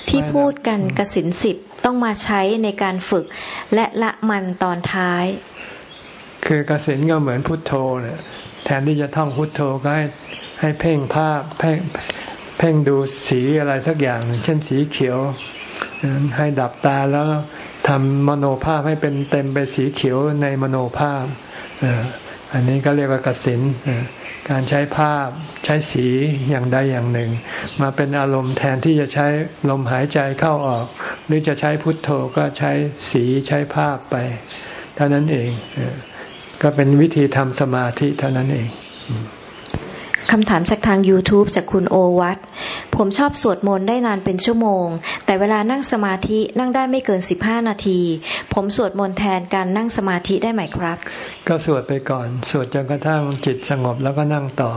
ที่พูดกันกสินสิบต้องมาใช้ในการฝึก และละมันตอนท้าย คือกสินก็เหมือนพุทโธเนี่ยแทนที่จะท่องพุทโธก็ให้ให้เพ่งภาพเพ่งเพ่งดูสีอะไรสักอย่าง เช่นสีเขียว ให้ดับตาแล้วทำมโนภาพให้เป็นเต็มไปสีเขียวในมโนภาพ อันนี้ก็เรียกว่ากสินการใช้ภาพใช้สีอย่างใดอย่างหนึ่ง มาเป็นอารมณ์แทนที่จะใช้ลมหายใจเข้าออก หรือจะใช้พุทโธก็ใช้สีใช้ภาพไป เท่านั้นเองก็เป็นวิธีทำสมาธิเท่านั้นเองคำถามจากทาง YouTube จากคุณโอวัต ผมชอบสวดมนต์ได้นานเป็นชั่วโมง แต่เวลานั่งสมาธินั่งได้ไม่เกินสิบห้านาที ผมสวดมนต์แทนการนั่งสมาธิได้ไหมครับ ก็สวดไปก่อน สวดจนกระทั่งจิตสงบแล้วก็นั่งต่อ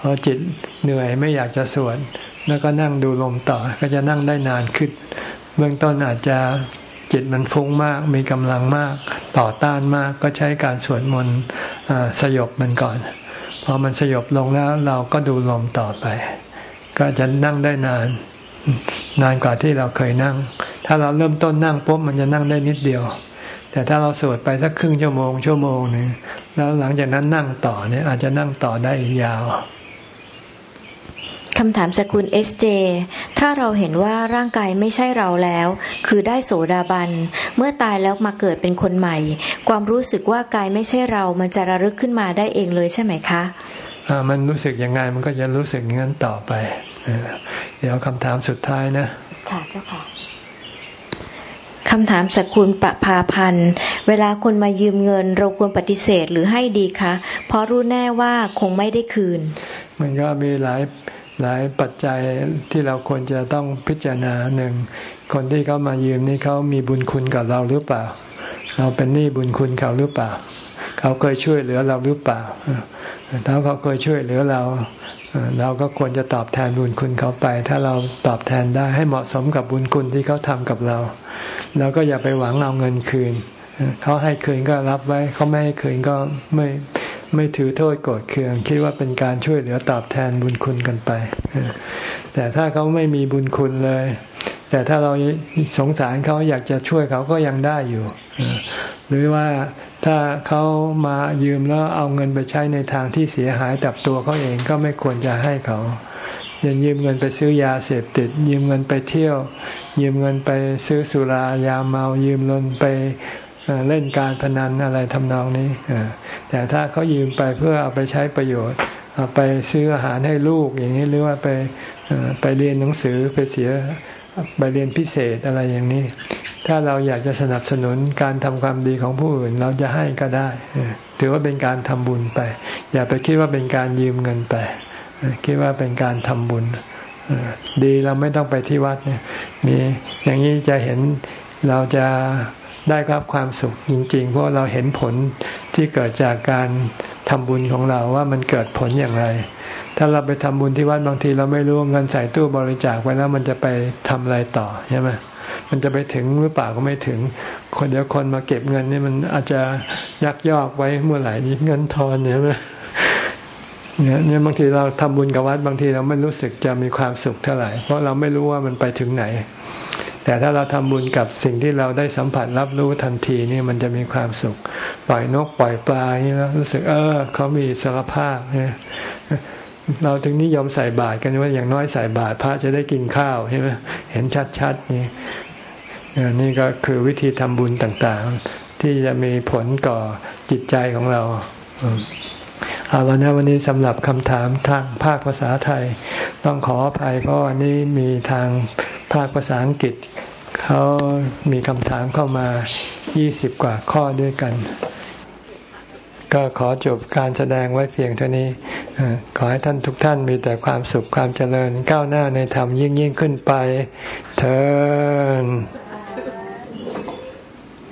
พอจิตเหนื่อยไม่อยากจะสวดแล้วก็นั่งดูลมต่อ ก็จะนั่งได้นานขึ้น เบื้องต้นอาจจะจิตมันฟุ้งมาก มีกำลังมาก ต่อต้านมาก ก็ใช้การสวดมนต์สยบมันก่อน พอมันสยบลงแล้วเราก็ดูลมต่อไป ก็จะนั่งได้นาน นานกว่าที่เราเคยนั่ง ถ้าเราเริ่มต้นนั่งปุ๊บมันจะนั่งได้นิดเดียว แต่ถ้าเราสวดไปสักครึ่งชั่วโมงชั่วโมงหนึ่งแล้วหลังจากนั้นนั่งต่อเนี่ยอาจจะนั่งต่อได้ยาวคำถามจากคุณเอสเจ ถ้าเราเห็นว่าร่างกายไม่ใช่เราแล้ว คือได้โสดาบัน เมื่อตายแล้วมาเกิดเป็นคนใหม่ ความรู้สึกว่ากายไม่ใช่เรา มันจะระลึกขึ้นมาได้เองเลยใช่ไหมคะ มันรู้สึกยังไงมันก็จะรู้สึกอย่างนั้นต่อไปเดี๋ยวคำถามสุดท้ายนะค่ะเจ้าค่ะคำถามจากคุณประภาพันธ์ เวลาคนมายืมเงิน เราควรปฏิเสธหรือให้ดีคะ เพราะรู้แน่ว่าคงไม่ได้คืน มันก็มีหลายหลายปัจจัยที่เราควรจะต้องพิจารณาหนึ่ง คนที่เขามายืมนี่เขามีบุญคุณกับเราหรือเปล่า เราเป็นหนี้บุญคุณเขาหรือเปล่า เขาเคยช่วยเหลือเราหรือเปล่า ถ้าเขาเคยช่วยเหลือเรา เราก็ควรจะตอบแทนบุญคุณเขาไป ถ้าเราตอบแทนได้ให้เหมาะสมกับบุญคุณที่เขาทำกับเราเราก็อย่าไปหวังเอาเงินคืน เขาให้คืนก็รับไว้ เขาไม่ให้คืนก็ไม่ไม่ถือโทษโกรธเคือง คิดว่าเป็นการช่วยเหลือตอบแทนบุญคุณกันไป แต่ถ้าเขาไม่มีบุญคุณเลย แต่ถ้าเราสงสารเขาอยากจะช่วยเขาก็ยังได้อยู่ หรือว่าถ้าเขามายืมแล้วเอาเงินไปใช้ในทางที่เสียหายกับตัวเขาเองก็ไม่ควรจะให้เขายังยืมเงินไปซื้อยาเสพติด ยืมเงินไปเที่ยว ยืมเงินไปซื้อสุรายาเมา ยืมเงินไปเล่นการพนันอะไรทำนองนี้แต่ถ้าเขายืมไปเพื่อเอาไปใช้ประโยชน์ เอาไปซื้ออาหารให้ลูกอย่างนี้หรือว่าไปไปเรียนหนังสือไปเสียไปเรียนพิเศษอะไรอย่างนี้ ถ้าเราอยากจะสนับสนุนการทำความดีของผู้อื่น เราจะให้ก็ได้ ถือว่าเป็นการทำบุญไป อย่าไปคิดว่าเป็นการยืมเงินไป คิดว่าเป็นการทำบุญ ดีเราไม่ต้องไปที่วัดเนี่ยมีอย่างนี้จะเห็นเราจะได้รับความสุขจริง ๆ เพราะเราเห็นผลที่เกิดจากการทำบุญของเราว่ามันเกิดผลอย่างไร ถ้าเราไปทำบุญที่วัดบางทีเราไม่รู้เงินใส่ตู้บริจาคไปแล้วมันจะไปทำอะไรต่อใช่ไหม มันจะไปถึงหรือเปล่าก็ไม่ถึง คนเดียวคนมาเก็บเงินนี่มันอาจจะยักยอกไว้เมื่อไหร่นี้เงินทอนเนี่ยเนี่ยเนี่ยบางทีเราทำบุญกับวัดบางทีเราไม่รู้สึกจะมีความสุขเท่าไหร่ เพราะเราไม่รู้ว่ามันไปถึงไหน แต่ถ้าเราทำบุญกับสิ่งที่เราได้สัมผัสรับรู้ทันทีนี่มันจะมีความสุข ปล่อยนกปล่อยปลาอย่างนี้แล้วรู้สึกเออเขามีสารภาพเนี่ยเราถึงนิยมใส่บาตรกันว่าอย่างน้อยใส่บาตรพระจะได้กินข้าวใช่ไหมเห็นชัดๆนี่ นี่ก็คือวิธีทำบุญต่างๆ ที่จะมีผลก่อจิตใจของเราเอาแล้วนะวันนี้สำหรับคำถามทางภาคภาษาไทย ต้องขออภัยเพราะวันนี้มีทางภาคภาษาอังกฤษเขามีคำถามเข้ามายี่สิบกว่าข้อด้วยกัน ก็ขอจบการแสดงไว้เพียงเท่านี้ ขอให้ท่านทุกท่านมีแต่ความสุขความเจริญก้าวหน้าในธรรมยิ่งยิ่งขึ้นไปเถิด